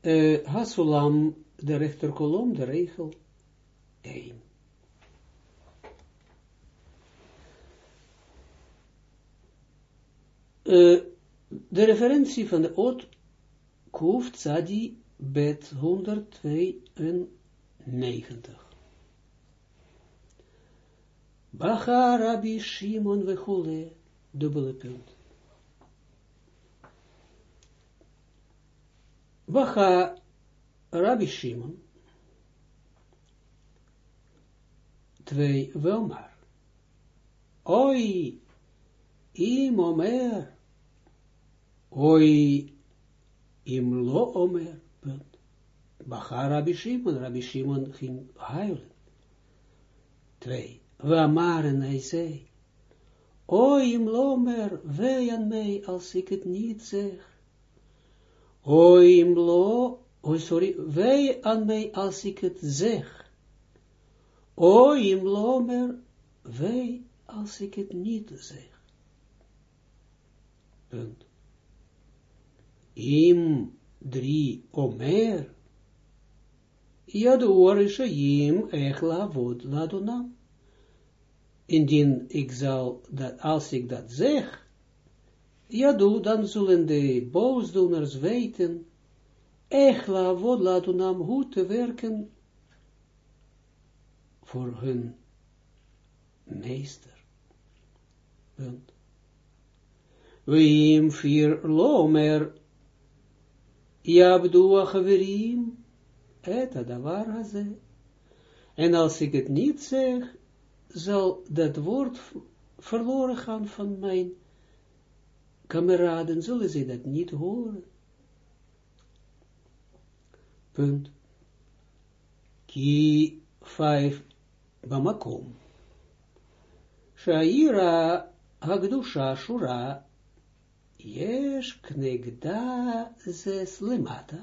Uh, Hasulam, de rechterkolom, de regel 1. Uh, de referentie van de oot Kuf Tzadi bet 192. Bacha Rabbi Shimon Vechule, dubbele punt. Bacha Rabbi Shimon, twee Welmar. Oi, im omer, oi, im lo omer, punt. Bacha Rabbi Shimon, Rabbi Shimon ging huilen. Twee. We hij zei, O im aan mij als ik het niet zeg. O im lo, oh sorry, wee aan mij als ik het zeg. O im lomer, wee als ik het niet zeg. Punt. Im drie omer. Yadur Shayim Echla Vod Ladonam. Indien ik zal, dat, als ik dat zeg, Yadu, dan zullen de boosdoeners weten, Echla Vod Ladonam, hoe te werken voor hun meester. Punt. Wim vier lomer Yabdu Achaverim, et adavar. En als ik het niet zeg, zal dat woord verloren gaan van mijn kameraden, zullen ze dat niet horen. Punt. Ki vijf bamakom. Shaira hagdusha shura Yesh knegda zes lemata.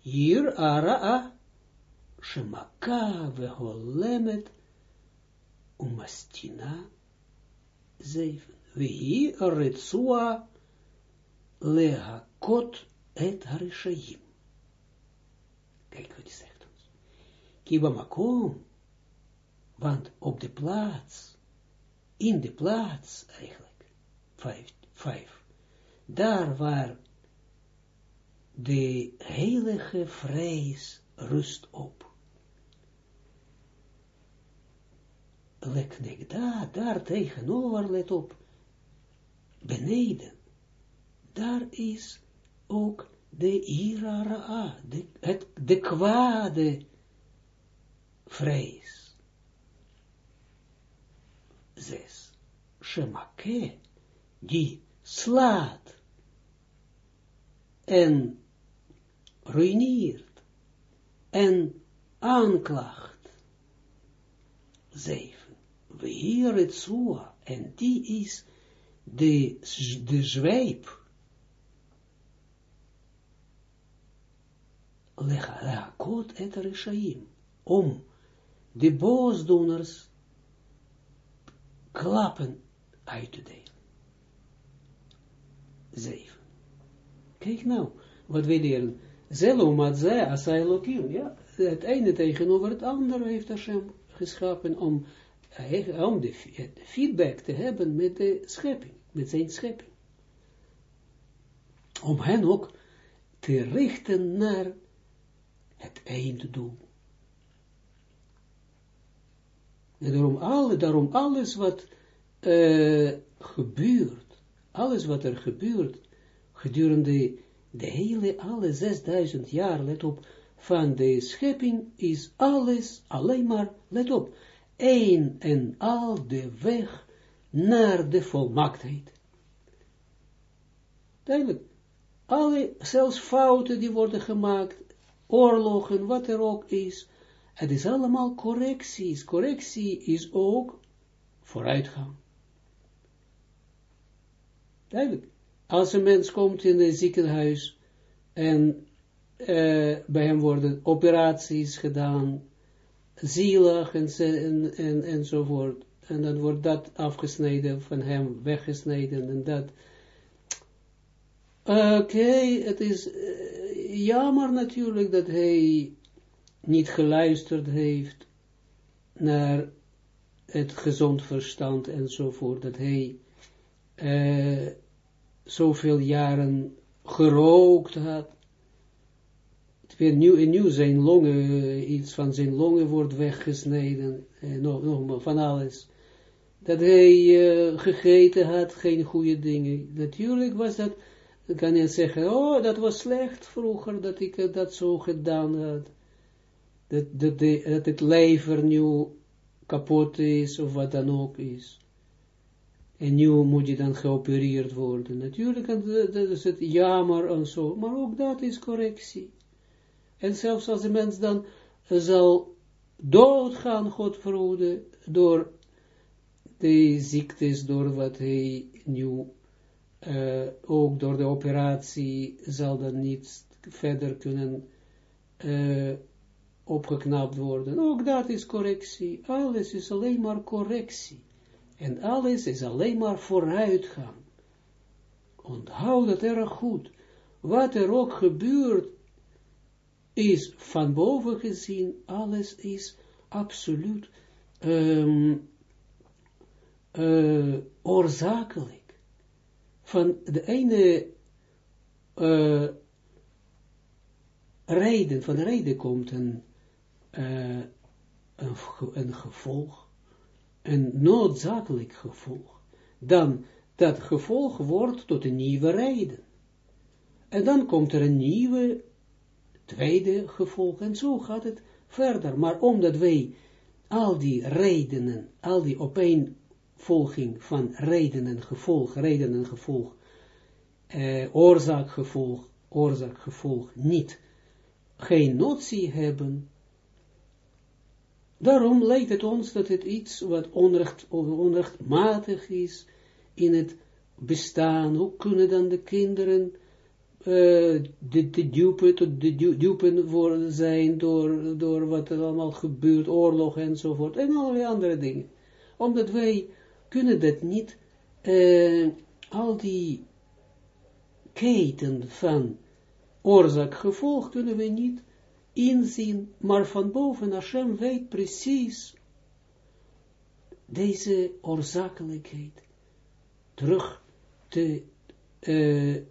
Hier araa shemaka veholemet umastina zeven. Vehi retsua lehakot et harishayim. Kijk wat hij zegt ons. Kiba makom, want op de plaats in de plaats eigenlijk, vijf, vijf, daar waar de heilige vrees rust op. Leknegda, daar tegenover, let op, beneden, daar is ook de ira de, het, de kwade vrees. Zes. Shemake, die slaat en ruïneert en aanklacht. Zeven. We hier het zoa, en die is de, de zweep leakot et rishaim, om de boosdoeners klappen uit te delen. Zeven. Kijk nou, wat we leren. Zelomat ze asailokim, ja. Het ene tegenover het andere heeft Hashem geschapen om, om de feedback te hebben met de schepping, met zijn schepping. Om hen ook te richten naar het einddoel. En daarom, alle, daarom alles wat uh, gebeurt, alles wat er gebeurt, gedurende de hele, alle 6000 jaar, let op, van de schepping is alles alleen maar, let op, één en al de weg naar de volmaaktheid. Duidelijk. Alle, zelfs fouten die worden gemaakt, oorlogen, wat er ook is, het is allemaal correcties. Correctie is ook vooruitgang. Duidelijk. Als een mens komt in een ziekenhuis en uh, bij hem worden operaties gedaan, zielig en, en, en, enzovoort, en dan wordt dat afgesneden van hem, weggesneden en dat. Oké, het is uh, jammer natuurlijk dat hij niet geluisterd heeft naar het gezond verstand enzovoort, dat hij uh, zoveel jaren gerookt had, weer nieuw en nieuw zijn longen, iets van zijn longen wordt weggesneden, eh, nog, van alles. Dat hij gegeten had, geen goede dingen. Natuurlijk was dat, dan kan je zeggen, oh, dat was slecht vroeger, dat ik dat zo gedaan had. Dat, dat, dat het lever nu kapot is, of wat dan ook is. En nu moet je dan geopereerd worden. Natuurlijk, dat is het jammer en zo, maar ook dat is correctie. En zelfs als de mens dan zal doodgaan, God verhoede, door de ziektes, door wat hij nu, uh, ook door de operatie, zal dan niet verder kunnen uh, opgeknapt worden. Ook dat is correctie. Alles is alleen maar correctie. En alles is alleen maar vooruitgang. Onthoud het erg goed. Wat er ook gebeurt, is van boven gezien, alles is absoluut um, uh, oorzakelijk. Van de ene uh, reden, van de reden komt een, uh, een, een gevolg, een noodzakelijk gevolg, dan dat gevolg wordt tot een nieuwe reden. En dan komt er een nieuwe, tweede gevolg, en zo gaat het verder. Maar omdat wij al die redenen, al die opeenvolging van redenen, gevolg, redenen, gevolg, eh, oorzaak, gevolg, oorzaak, gevolg, niet, geen notie hebben, Daarom lijkt het ons dat het iets wat onrecht, onrechtmatig is in het bestaan. Hoe kunnen dan de kinderen uh, de, de dupe, tot worden zijn door, door wat er allemaal gebeurt, oorlog enzovoort, en allerlei andere dingen. Omdat wij kunnen dat niet, uh, al die keten van oorzaak-gevolg kunnen we niet inzien, maar van boven Hashem weet precies deze oorzakelijkheid terug te uh,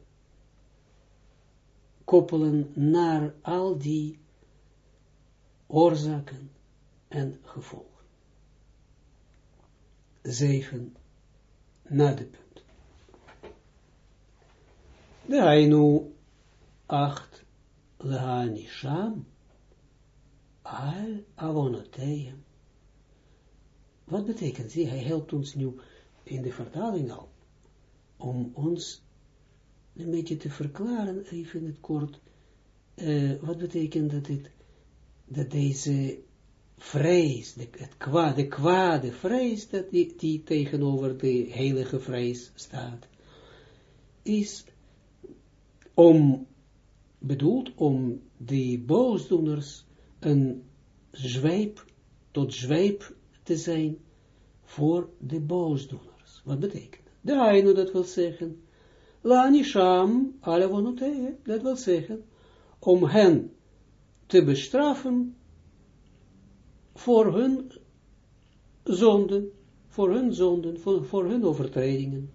koppelen naar al die oorzaken en gevolgen. Zeven, na de punt. De Ainu acht, Lehanisham, al avonoteim. Wat betekent die? Hij helpt ons nu in de vertaling al, om ons een beetje te verklaren, even in het kort, uh, wat betekent dat dit, dat deze vrees, de, het kwa, de kwade vrees, dat die, tegenover de heilige vrees staat, is om, bedoeld om die boosdoeners een zweep, tot zweep te zijn voor de boosdoeners. Wat betekent dat? De Ainu, dat wil zeggen, La nisham alle dat wil zeggen, om hen te bestraffen voor hun zonden, voor hun zonden, voor, voor hun overtredingen.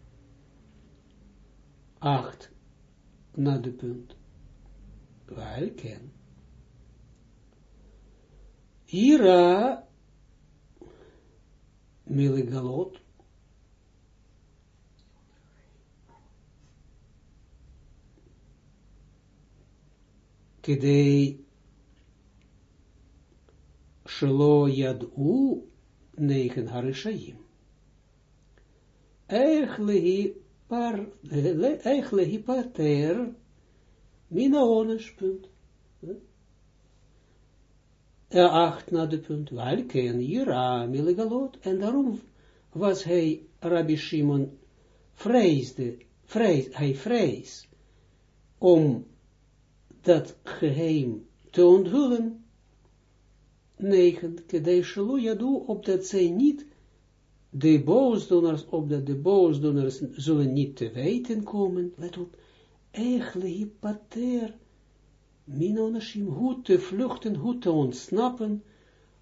Acht, na de punt. Welken. Hira Miligalot kidei shelo yadu negen harishayim. Eich par, lehi pater, mina ones, punt. Er acht na de punt, welken Jira miligalot, en daarom was hij, Rabbi Shimon, vreesde, vrees, hij vrees, om dat geheim te onthullen. 9. Kedei shelo yadu, opdat zij niet de boosdoeners, opdat de boosdoeners zullen niet te weten komen. Let op. Echle hypater. Minonashim, hoe te vluchten, hoe te ontsnappen,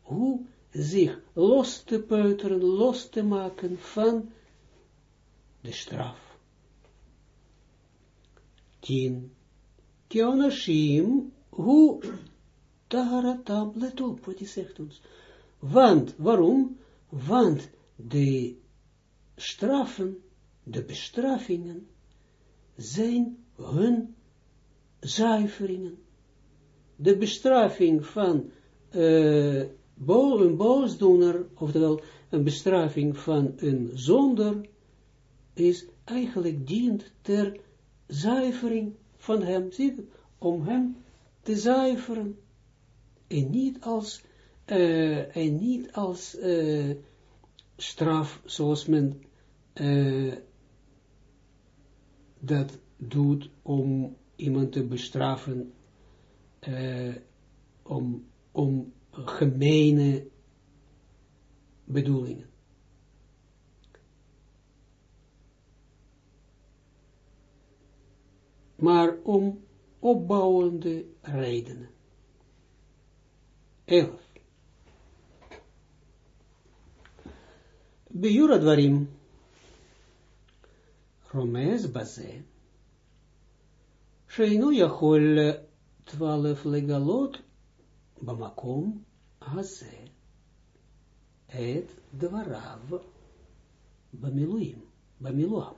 hoe zich los te peuteren, los te maken van de straf. 10. Kionashim, hoe let op wat hij zegt ons. Want, waarom? Want de straffen, de bestraffingen, zijn hun zuiveringen. De bestraffing van een boosdoener, oftewel een bestraffing van een zonder, is eigenlijk dient ter zuivering van hem, zie om hem te zuiveren. En niet als, uh, en niet als uh, straf, zoals men uh, dat doet om iemand te bestraffen, om, om gemene bedoelingen. maar om opbouwende redenen. 11. Bejura dwarim, Romees baze, Sheinu yachol twaalf legalot bamakom haze, et dwarav bamiluim, bamiluam.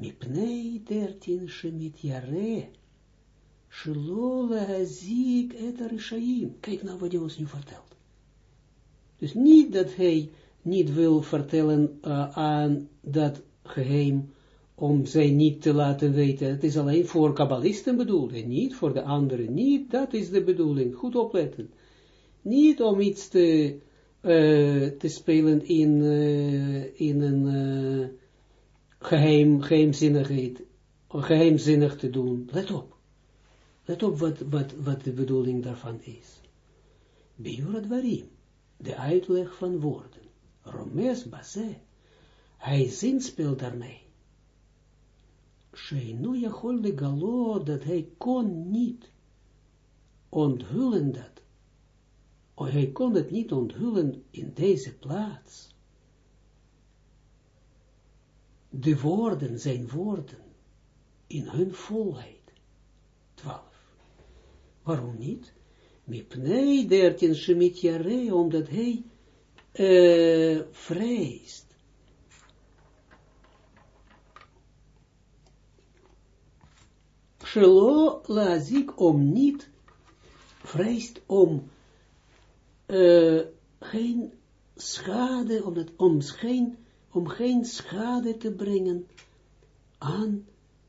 Mipnei dertien shemit yare, shilola hazik et arishaim. Kijk nou wat hij ons nu vertelt. Dus niet dat hij niet wil vertellen uh, aan dat geheim, om zij niet te laten weten. Het is alleen voor kabbalisten bedoeld, en niet voor de anderen. Niet, dat is de bedoeling. Goed opletten. Niet om iets te, uh, te spelen in, uh, in een geheim, geheimzinnigheid, geheimzinnig te doen. Let op. Let op wat, wat, wat de bedoeling daarvan is. Biura dwarim, de uitleg van woorden. Romes base, hij zinspeelt daarmee. Sheinu jachol de galo, dat hij kon niet onthullen dat, hij kon het niet onthullen in deze plaats. De woorden, zijn woorden, in hun volheid. 12. Waarom niet? Mipnei dertien shemit omdat hij uh, vreest. Shelo lazik om niet, vreest om uh, geen schade, om, het, om, geen, om geen schade te brengen aan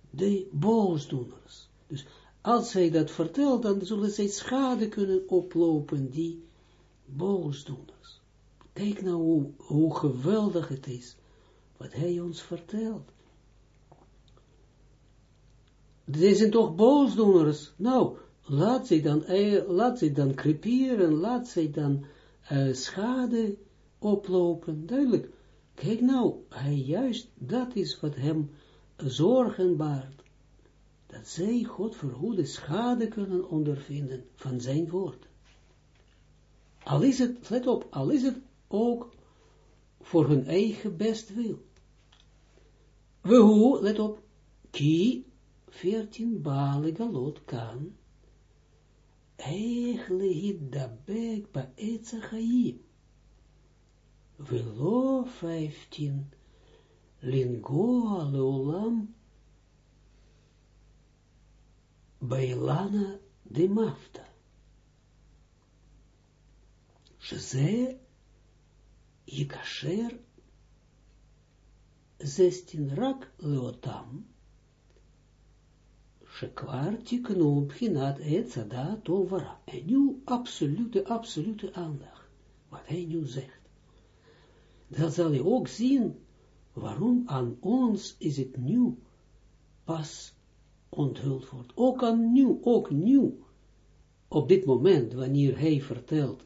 de boosdoeners. Dus als zij dat vertelt, dan zullen zij schade kunnen oplopen, die boosdoeners. Kijk nou hoe, geweldig het is, wat hij ons vertelt. Deze zijn toch boosdoeners? Nou, laat ze dan, eh, laat ze dan laat ze dan uh, schade oplopen. Duidelijk. Kijk nou, hij juist, dat is wat hem zorgen baart. Dat zij, God verhoede, schade kunnen ondervinden van zijn woord. Al is het, let op, al is het ook voor hun eigen bestwil. We hoe, let op, ki 14 bale galot kan, eigenlijk dabek ba etzachaim. Velo 15 lingoa bailana de mafta. שזה Yikasher 16 rak leotam, Shekwar tiknu bchinat etzada tovara. En nu absolute, absolute aandacht. Wat hij nu zegt. Dan zal je ook zien waarom aan ons is het nu pas onthuld wordt. Ook aan nu, ook nu. Op dit moment, wanneer hij vertelt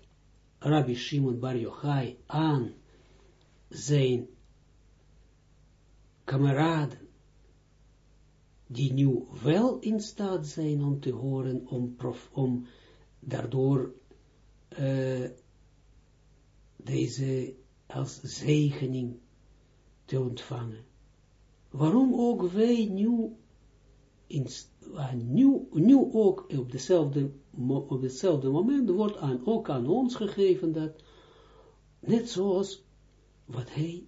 Rabbi Shimon Bar Yochai aan zijn kameraden, die nu wel in staat zijn om te horen, om, prof, om daardoor uh, deze als zegening te ontvangen. Waarom ook wij nu, in, nu, nu ook op dezelfde op hetzelfde moment wordt aan, ook aan ons gegeven dat, net zoals wat hij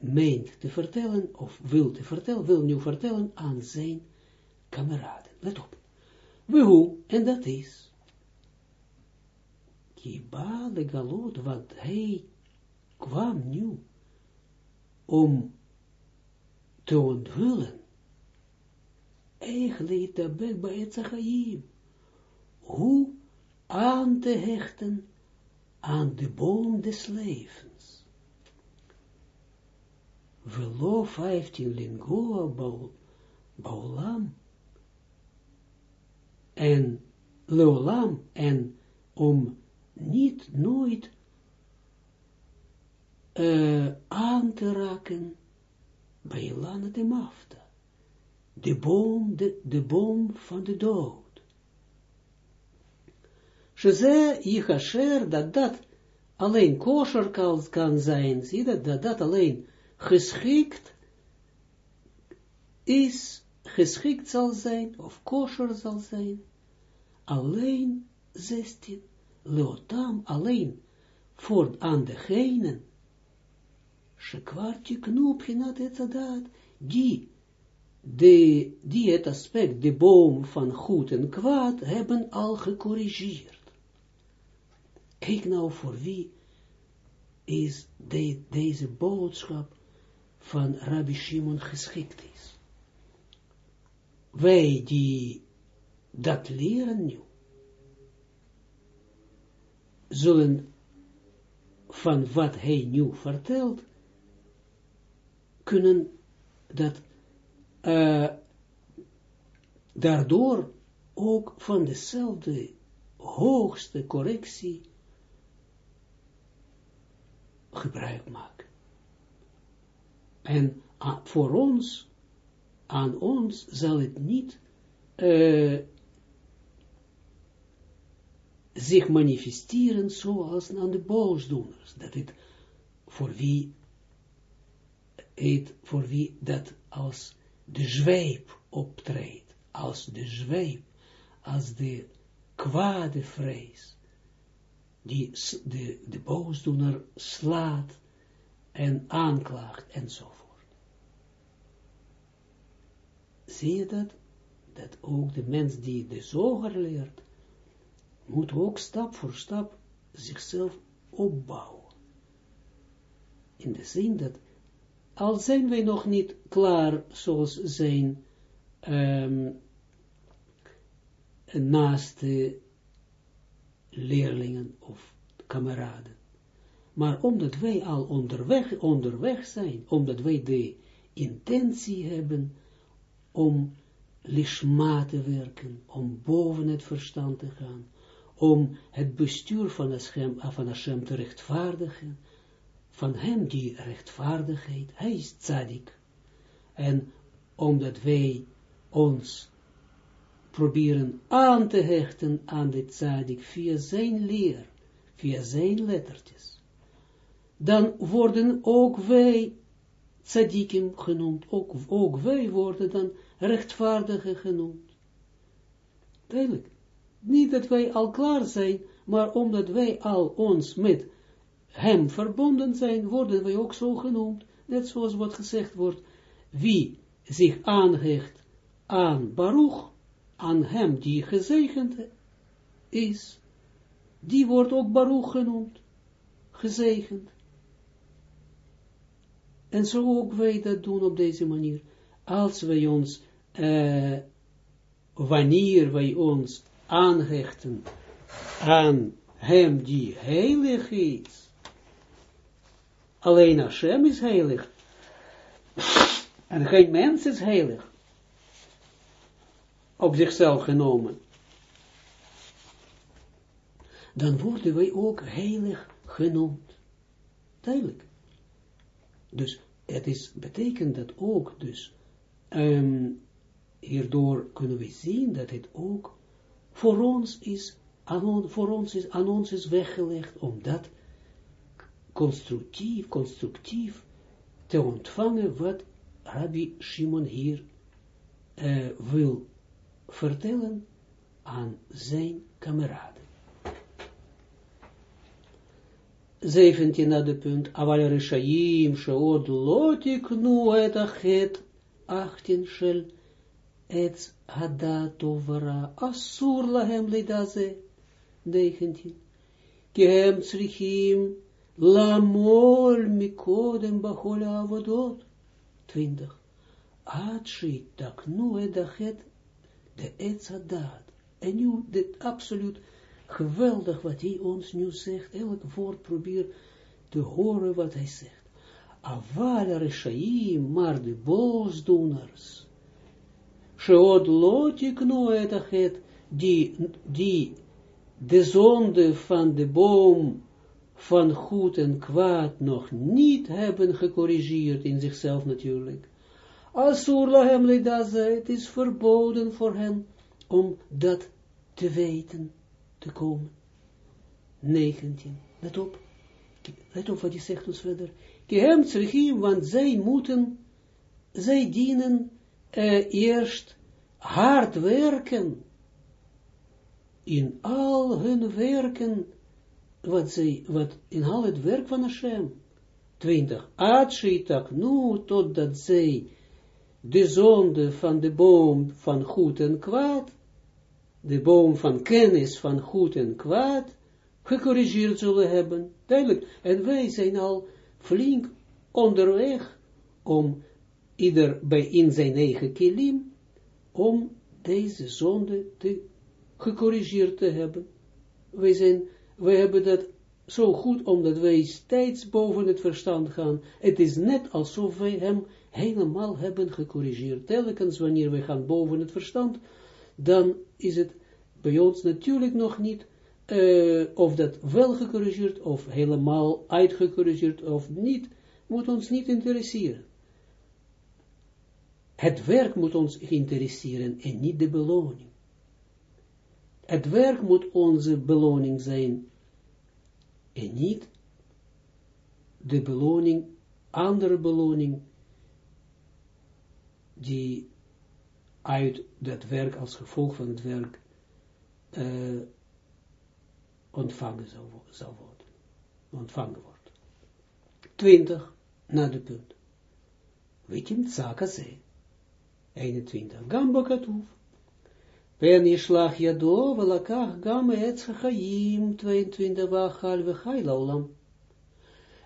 meent te vertellen, of wil te vertellen, wil nu vertellen aan zijn kameraden. Let op. We hoe, en dat is, Kiba de want hij kwam nu om te onthullen, eigenlijk de bek bij het hoe aan te hechten aan de boom des levens. Velo 15 lingoa baulam. En leolam en om niet nooit uh, aan te raken bij Lana de Mafta, de boom, de, de boom van de dood. Sheze yichasher, dat dat alleen kosher kan, zijn, zie dat, dat dat alleen geschikt is, geschikt zal zijn, of kosher zal zijn, alleen 16, leotam, alleen voor aan degenen, shekwartje knoop genat etzadat, die, de, die het aspect, de boom van goed en kwaad, hebben al gecorrigeerd. Kijk nou voor wie is de, deze boodschap van Rabbi Shimon geschikt is. Wij die dat leren nu, zullen van wat hij nu vertelt, kunnen dat uh, daardoor ook van dezelfde hoogste correctie gebruik maken. En voor ons, aan ons zal het niet uh, zich manifesteren zoals aan de boosdoeners. Dat het voor wie het, voor wie dat als de zweep optreedt, als de zweep, als de kwade vrees, die de, de boosdoener slaat en aanklaagt enzovoort. Zie je dat? Dat ook de mens die de zoger leert, moet ook stap voor stap zichzelf opbouwen. In de zin dat, al zijn wij nog niet klaar zoals zijn um, naaste leerlingen of kameraden. Maar omdat wij al onderweg, onderweg zijn, omdat wij de intentie hebben om lishma te werken, om boven het verstand te gaan, om het bestuur van Hashem, van Hashem te rechtvaardigen, van hem die rechtvaardigheid, hij is tzadik. En omdat wij ons proberen aan te hechten aan de tzadik via zijn leer, via zijn lettertjes, dan worden ook wij tzadikim genoemd, ook, wij worden dan rechtvaardigen genoemd. Duidelijk. Niet dat wij al klaar zijn, maar omdat wij al ons met hem verbonden zijn, worden wij ook zo genoemd. Net zoals wat gezegd wordt, wie zich aanhecht aan Baruch, aan hem die gezegend is, die wordt ook Baruch genoemd, gezegend. En zo ook wij dat doen op deze manier. Als wij ons, uh, wanneer wij ons aanhechten aan hem die heilig is, alleen Hashem is heilig, en geen mens is heilig, op zichzelf genomen, dan worden wij ook heilig genoemd. Duidelijk. Dus het is, betekent dat ook, dus, um, hierdoor kunnen we zien dat het ook voor ons is, aan, voor ons is, aan ons is weggelegd, om dat constructief, constructief te ontvangen wat Rabbi Shimon hier uh, wil vertellen aan zijn kameraden. 17 na de punt, Aval Rishayim, Sheod Lotik, nu et achet, 18 shel, et hadat tovara, asur lahem leidaze, 19, Kehem tzrichim, lamol mikodem bachol avodot, 20, Ad nu et achet, de etzadat. En nu, dit absoluut geweldig wat hij ons nu zegt. Elk woord probeer te horen wat hij zegt. Aval reshaim, maar de boosdoeners. Sheod lotik het achet, die, die de zonde van de boom van goed en kwaad nog niet hebben gecorrigeerd in zichzelf natuurlijk. Asur lahem het is verboden voor hen om dat te weten, te komen. 19. Let op. Let op wat hij zegt ons verder. Gehem tzrichim, want zij moeten, zij dienen uh, eerst hard werken. In al hun werken, wat zij, wat in al het werk van Hashem. 20. Adshitak, nu totdat zij de zonde van de boom van goed en kwaad, de boom van kennis van goed en kwaad, gecorrigeerd zullen hebben. Duidelijk. En wij zijn al flink onderweg om ieder bij in zijn eigen kilim, om deze zonde te gecorrigeerd te hebben. Wij zijn, wij hebben dat zo goed, omdat wij steeds boven het verstand gaan. Het is net alsof wij hem helemaal hebben gecorrigeerd. Telkens wanneer we gaan boven het verstand, dan is het bij ons natuurlijk nog niet, uh, of dat wel gecorrigeerd, of helemaal uitgecorrigeerd, of niet, moet ons niet interesseren. Het werk moet ons interesseren en niet de beloning. Het werk moet onze beloning zijn en niet de beloning, andere beloning, die uit dat werk als gevolg van het werk uh, ontvangen zal worden, ontvangen wordt. 20 na de punt. Weet je, Tzaka ze. 21. Gamba katuf. Pen yishlach yado, velakach gam etz chaim, 22, wachal vechai laulam.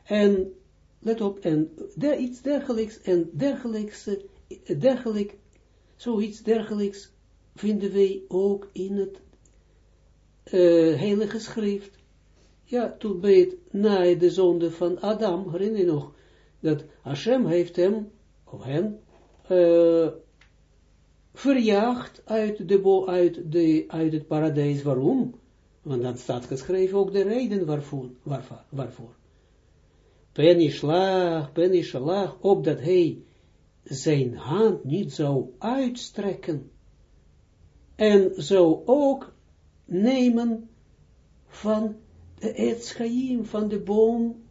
En, let op, en de, iets dergelijks, en dergelijks, dergelijk, zoiets dergelijks, vinden wij ook in het uh, heilige schrift. Ja, toen bij het, na de zonde van Adam, herinner je nog, dat Hashem heeft hem, of hen, verjaagd uit, de, uit, de, uit het paradijs. Waarom? Want dan staat geschreven ook de reden waarvoor. waarvoor, waarvoor. Penishlaag, opdat hij zijn hand niet zou uitstrekken en zou ook nemen van de etschaim, van de boom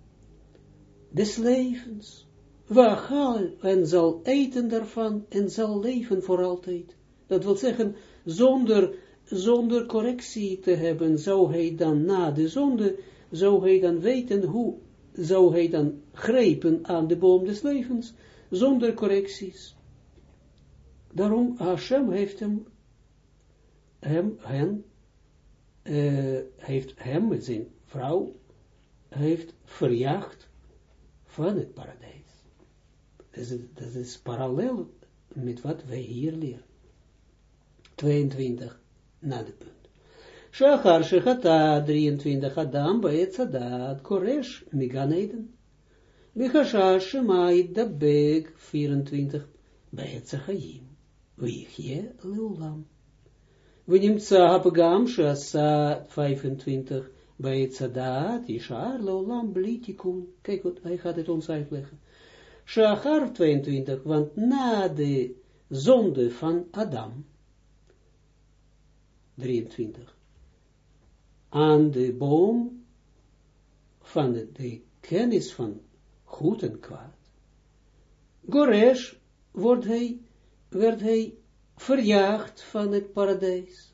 des levens. Waar en zal eten daarvan en zal leven voor altijd. Dat wil zeggen, zonder, zonder correctie te hebben, zou hij dan na de zonde, zou hij dan weten hoe, zou hij dan grijpen aan de boom des levens, zonder correcties. Daarom, Hashem heeft hem, hem, hen, uh, heeft hem zijn vrouw, heeft verjaagd van het paradijs Dat is, dat is parallel met wat wij hier leren. 22 na de punt. Shachar Shechata 23 Adam Baetzadat Koresh Miganeden. Michasha Shemait Dabek 24 Baetzachayim. Wichje Leulam. ונמצא הפגם שעשה 25 Baetzadat Yishar Leulam bli tikkun. Kijk wat, hij gaat het ons uitleggen. Shachar 22, want na de zonde van Adam, 23, aan de boom van de, kennis van goed en kwaad, Goresh wordt hij, werd hij verjaagd van het paradijs.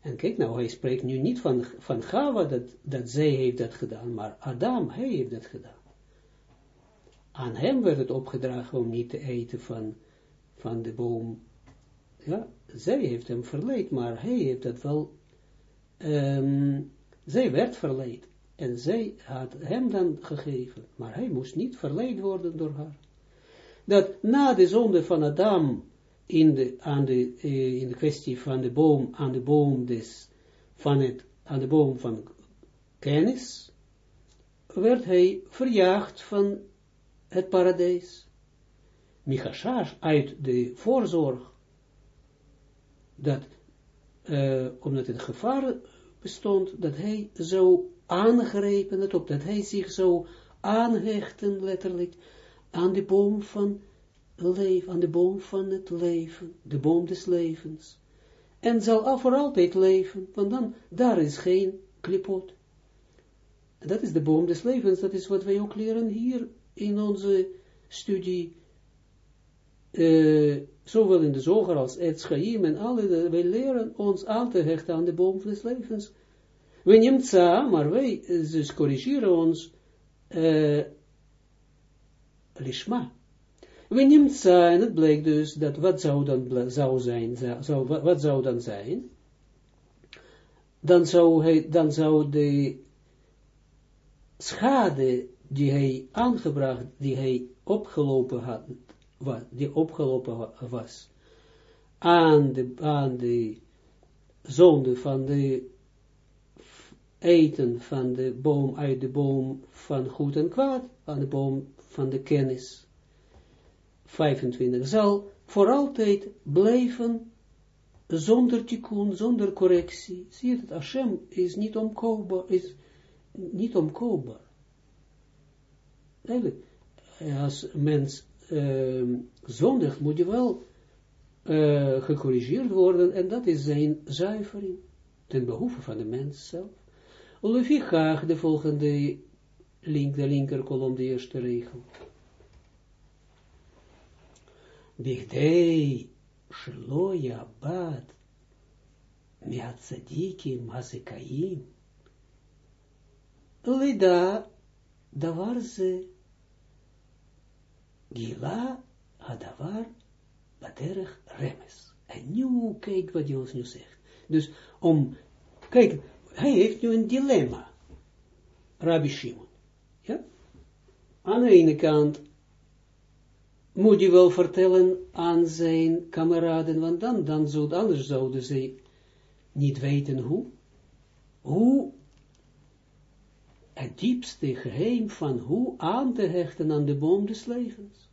En kijk nou, hij spreekt nu niet van, van Gava, dat, dat zij heeft dat gedaan, maar Adam, hij heeft dat gedaan aan hem werd het opgedragen om niet te eten van, van de boom. Ja, zij heeft hem verleid, maar hij heeft dat wel, um, zij werd verleid. En zij had hem dan gegeven, maar hij moest niet verleid worden door haar. Dat na de zonde van Adam, in de, aan de, uh, in de kwestie van de boom, aan de boom des, van het, aan de boom van kennis, werd hij verjaagd van het paradijs. Michashash uit de voorzorg, dat, uh, omdat het gevaar bestond, dat hij zou aangrepen, dat, op, dat hij zich zou aanhechten, letterlijk, aan de boom van leven, aan de boom van het leven, de boom des levens. En zal al voor altijd leven, want dan, daar is geen klipot. Dat is de boom des levens, dat is wat wij ook leren hier in onze studie, uh, zowel in de zoger als het en alle, wij leren ons aan te hechten aan de boom des levens. We nemen tsa, maar wij dus corrigeren ons, uh, lishma. We nemen tsa, en het blijkt dus dat wat zou dan zou zijn, zou, wat zou dan zijn? Dan zou, hij, dan zou de schade die hij aangebracht, die hij opgelopen had, wat, die opgelopen was, aan de, aan de zonde van de eten van de boom, uit de boom van goed en kwaad, aan de boom van de kennis, 25, zal voor altijd blijven zonder tikkun, zonder correctie. Zie je het, Hashem is niet omkoopbaar, is niet omkoopbaar. Als mens uh, zondig moet je wel uh, gecorrigeerd worden, en dat is zijn zuivering, ten behoeve van de mens zelf. Olefichach, de volgende link, de linker kolom, de eerste regel. Bigdei shloya bad miatzadikim hazikaim lida davar ze gila hadavar baderech remes. En nu, kijk wat hij ons nu zegt. Dus om, kijk, hij heeft nu een dilemma. Rabbi Shimon. Ja? Aan de ene kant moet je wel vertellen aan zijn kameraden, want dan, dan zou, anders zouden ze niet weten hoe. Hoe het diepste geheim van hoe aan te hechten aan de boom des levens.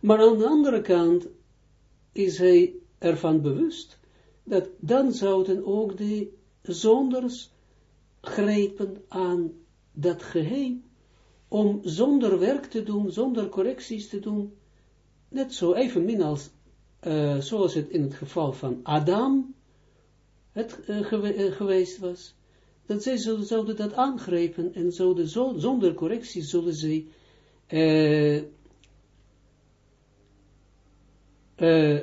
Maar aan de andere kant is hij ervan bewust, dat dan zouden ook de zonders grepen aan dat geheim, om zonder werk te doen, zonder correcties te doen, net zo evenmin als, uh, zoals het in het geval van Adam het uh, geweest was, dat zij zouden dat aangrijpen en zonder correctie zullen zij uh, uh,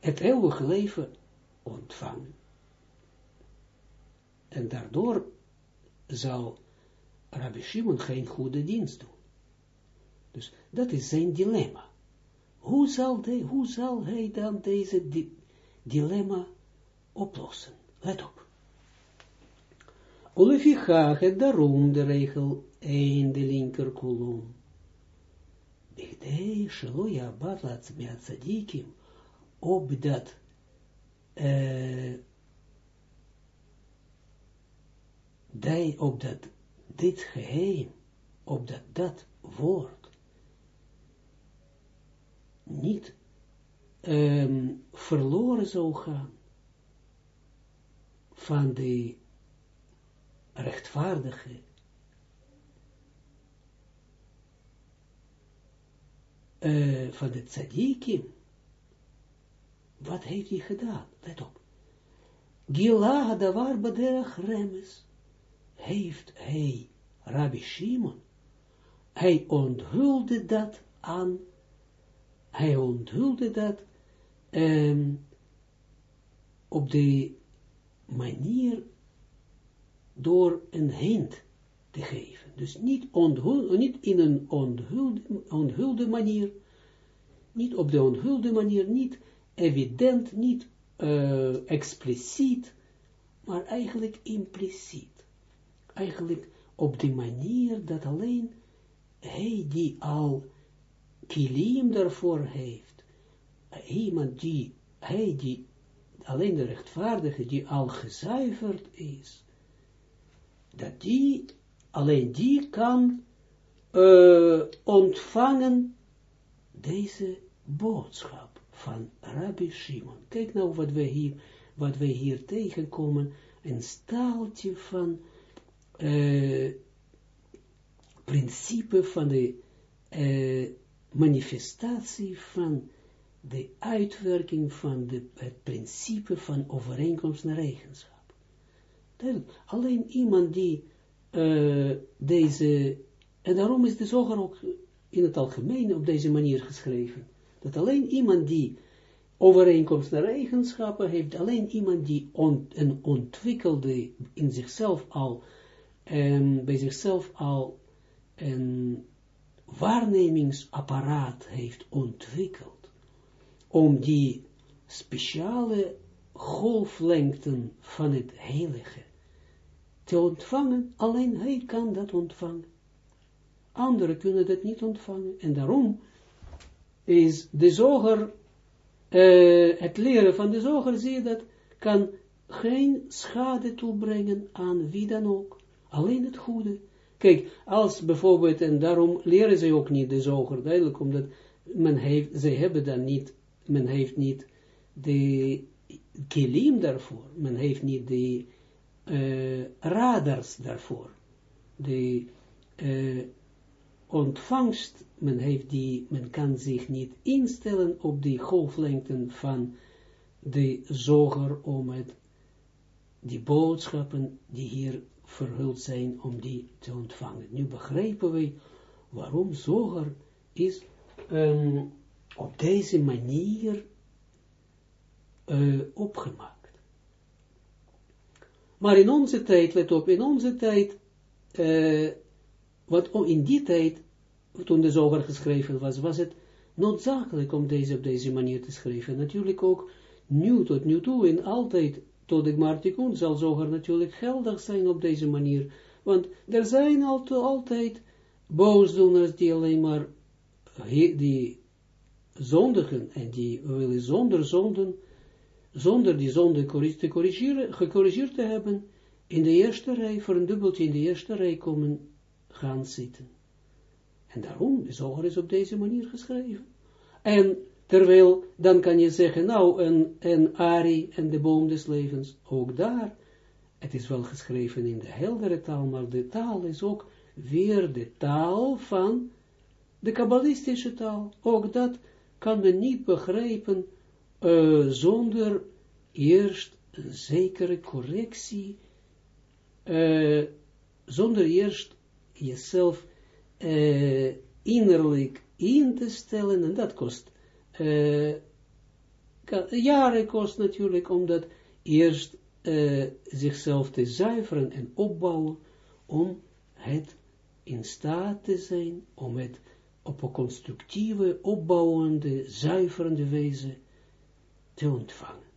het eeuwige leven ontvangen. En daardoor zal Rabbi Shimon geen goede dienst doen. Dus dat is zijn dilemma. Hoe zal, hoe zal hij dan deze di dilemma oplossen? Let op. Olefichach, het daarom de regel 1, de linker kolom. Bigdei shelo yabat lat tzadikim, opdat uh, die, opdat dit geheim, opdat dat woord niet um, verloren zou gaan van de rechtvaardige uh, van de tzadikim, wat heeft hij gedaan? Let op. Gila davar baderach remes, heeft hij, Rabbi Shimon, hij onthulde dat aan, hij onthulde dat um, op de manier door een hint te geven. Dus niet, onthul, niet in een onthulde, manier, niet op de onthulde manier, niet evident, niet uh, expliciet, maar eigenlijk impliciet. Eigenlijk op de manier dat alleen hij die al kilim daarvoor heeft, iemand die, hij die, alleen de rechtvaardige die al gezuiverd is, dat die, alleen die kan uh, ontvangen deze boodschap van Rabbi Shimon. Kijk nou wat we hier, wat we hier tegenkomen, een staaltje van uh, principe van de uh, manifestatie van de uitwerking van de, het principe van overeenkomst naar eigenschap. Alleen iemand die uh, deze, en daarom is de zoger ook in het algemeen op deze manier geschreven, dat alleen iemand die overeenkomst naar eigenschappen heeft, alleen iemand die een ontwikkelde in zichzelf al, um, bij zichzelf al een waarnemingsapparaat heeft ontwikkeld, om die speciale golflengten van het heilige te ontvangen, alleen hij kan dat ontvangen. Anderen kunnen dat niet ontvangen. En daarom is de zoger, uh, het leren van de zoger, zie je dat, kan geen schade toebrengen aan wie dan ook. Alleen het goede. Kijk, als bijvoorbeeld, en daarom leren ze ook niet de zoger, duidelijk, omdat men heeft, ze hebben dan niet, men heeft niet de kilim daarvoor, men heeft niet de uh, radars daarvoor, de uh, ontvangst men heeft die, men kan zich niet instellen op die golflengten van de zoger om het, die boodschappen die hier verhuld zijn, om die te ontvangen. Nu begrijpen we waarom zoger is op deze manier uh, opgemaakt. Maar in onze tijd, let op, in onze tijd, uh, wat in die tijd, toen de zoger geschreven was, was het noodzakelijk om deze op deze manier te schrijven. Natuurlijk ook nu tot nu toe en altijd tot de Martikun zal zoger natuurlijk geldig zijn op deze manier. Want er zijn altijd boosdoeners die alleen maar die zondigen en die willen zonder zonden zonder die zonde gecorrigeerd te hebben, in de eerste rij, voor een dubbeltje in de eerste rij komen gaan zitten. En daarom, de zoger is op deze manier geschreven. En terwijl, dan kan je zeggen, nou, en, en Ari en de boom des levens, ook daar, het is wel geschreven in de heldere taal, maar de taal is ook weer de taal van de kabbalistische taal. Ook dat kan men niet begrijpen uh, zonder eerst een zekere correctie, uh, zonder eerst jezelf uh, innerlijk in te stellen, en dat kost jaren kost natuurlijk, omdat eerst zichzelf te zuiveren en opbouwen, om het in staat te zijn, om het op een constructieve, opbouwende, zuiverende wijze te ontvangen.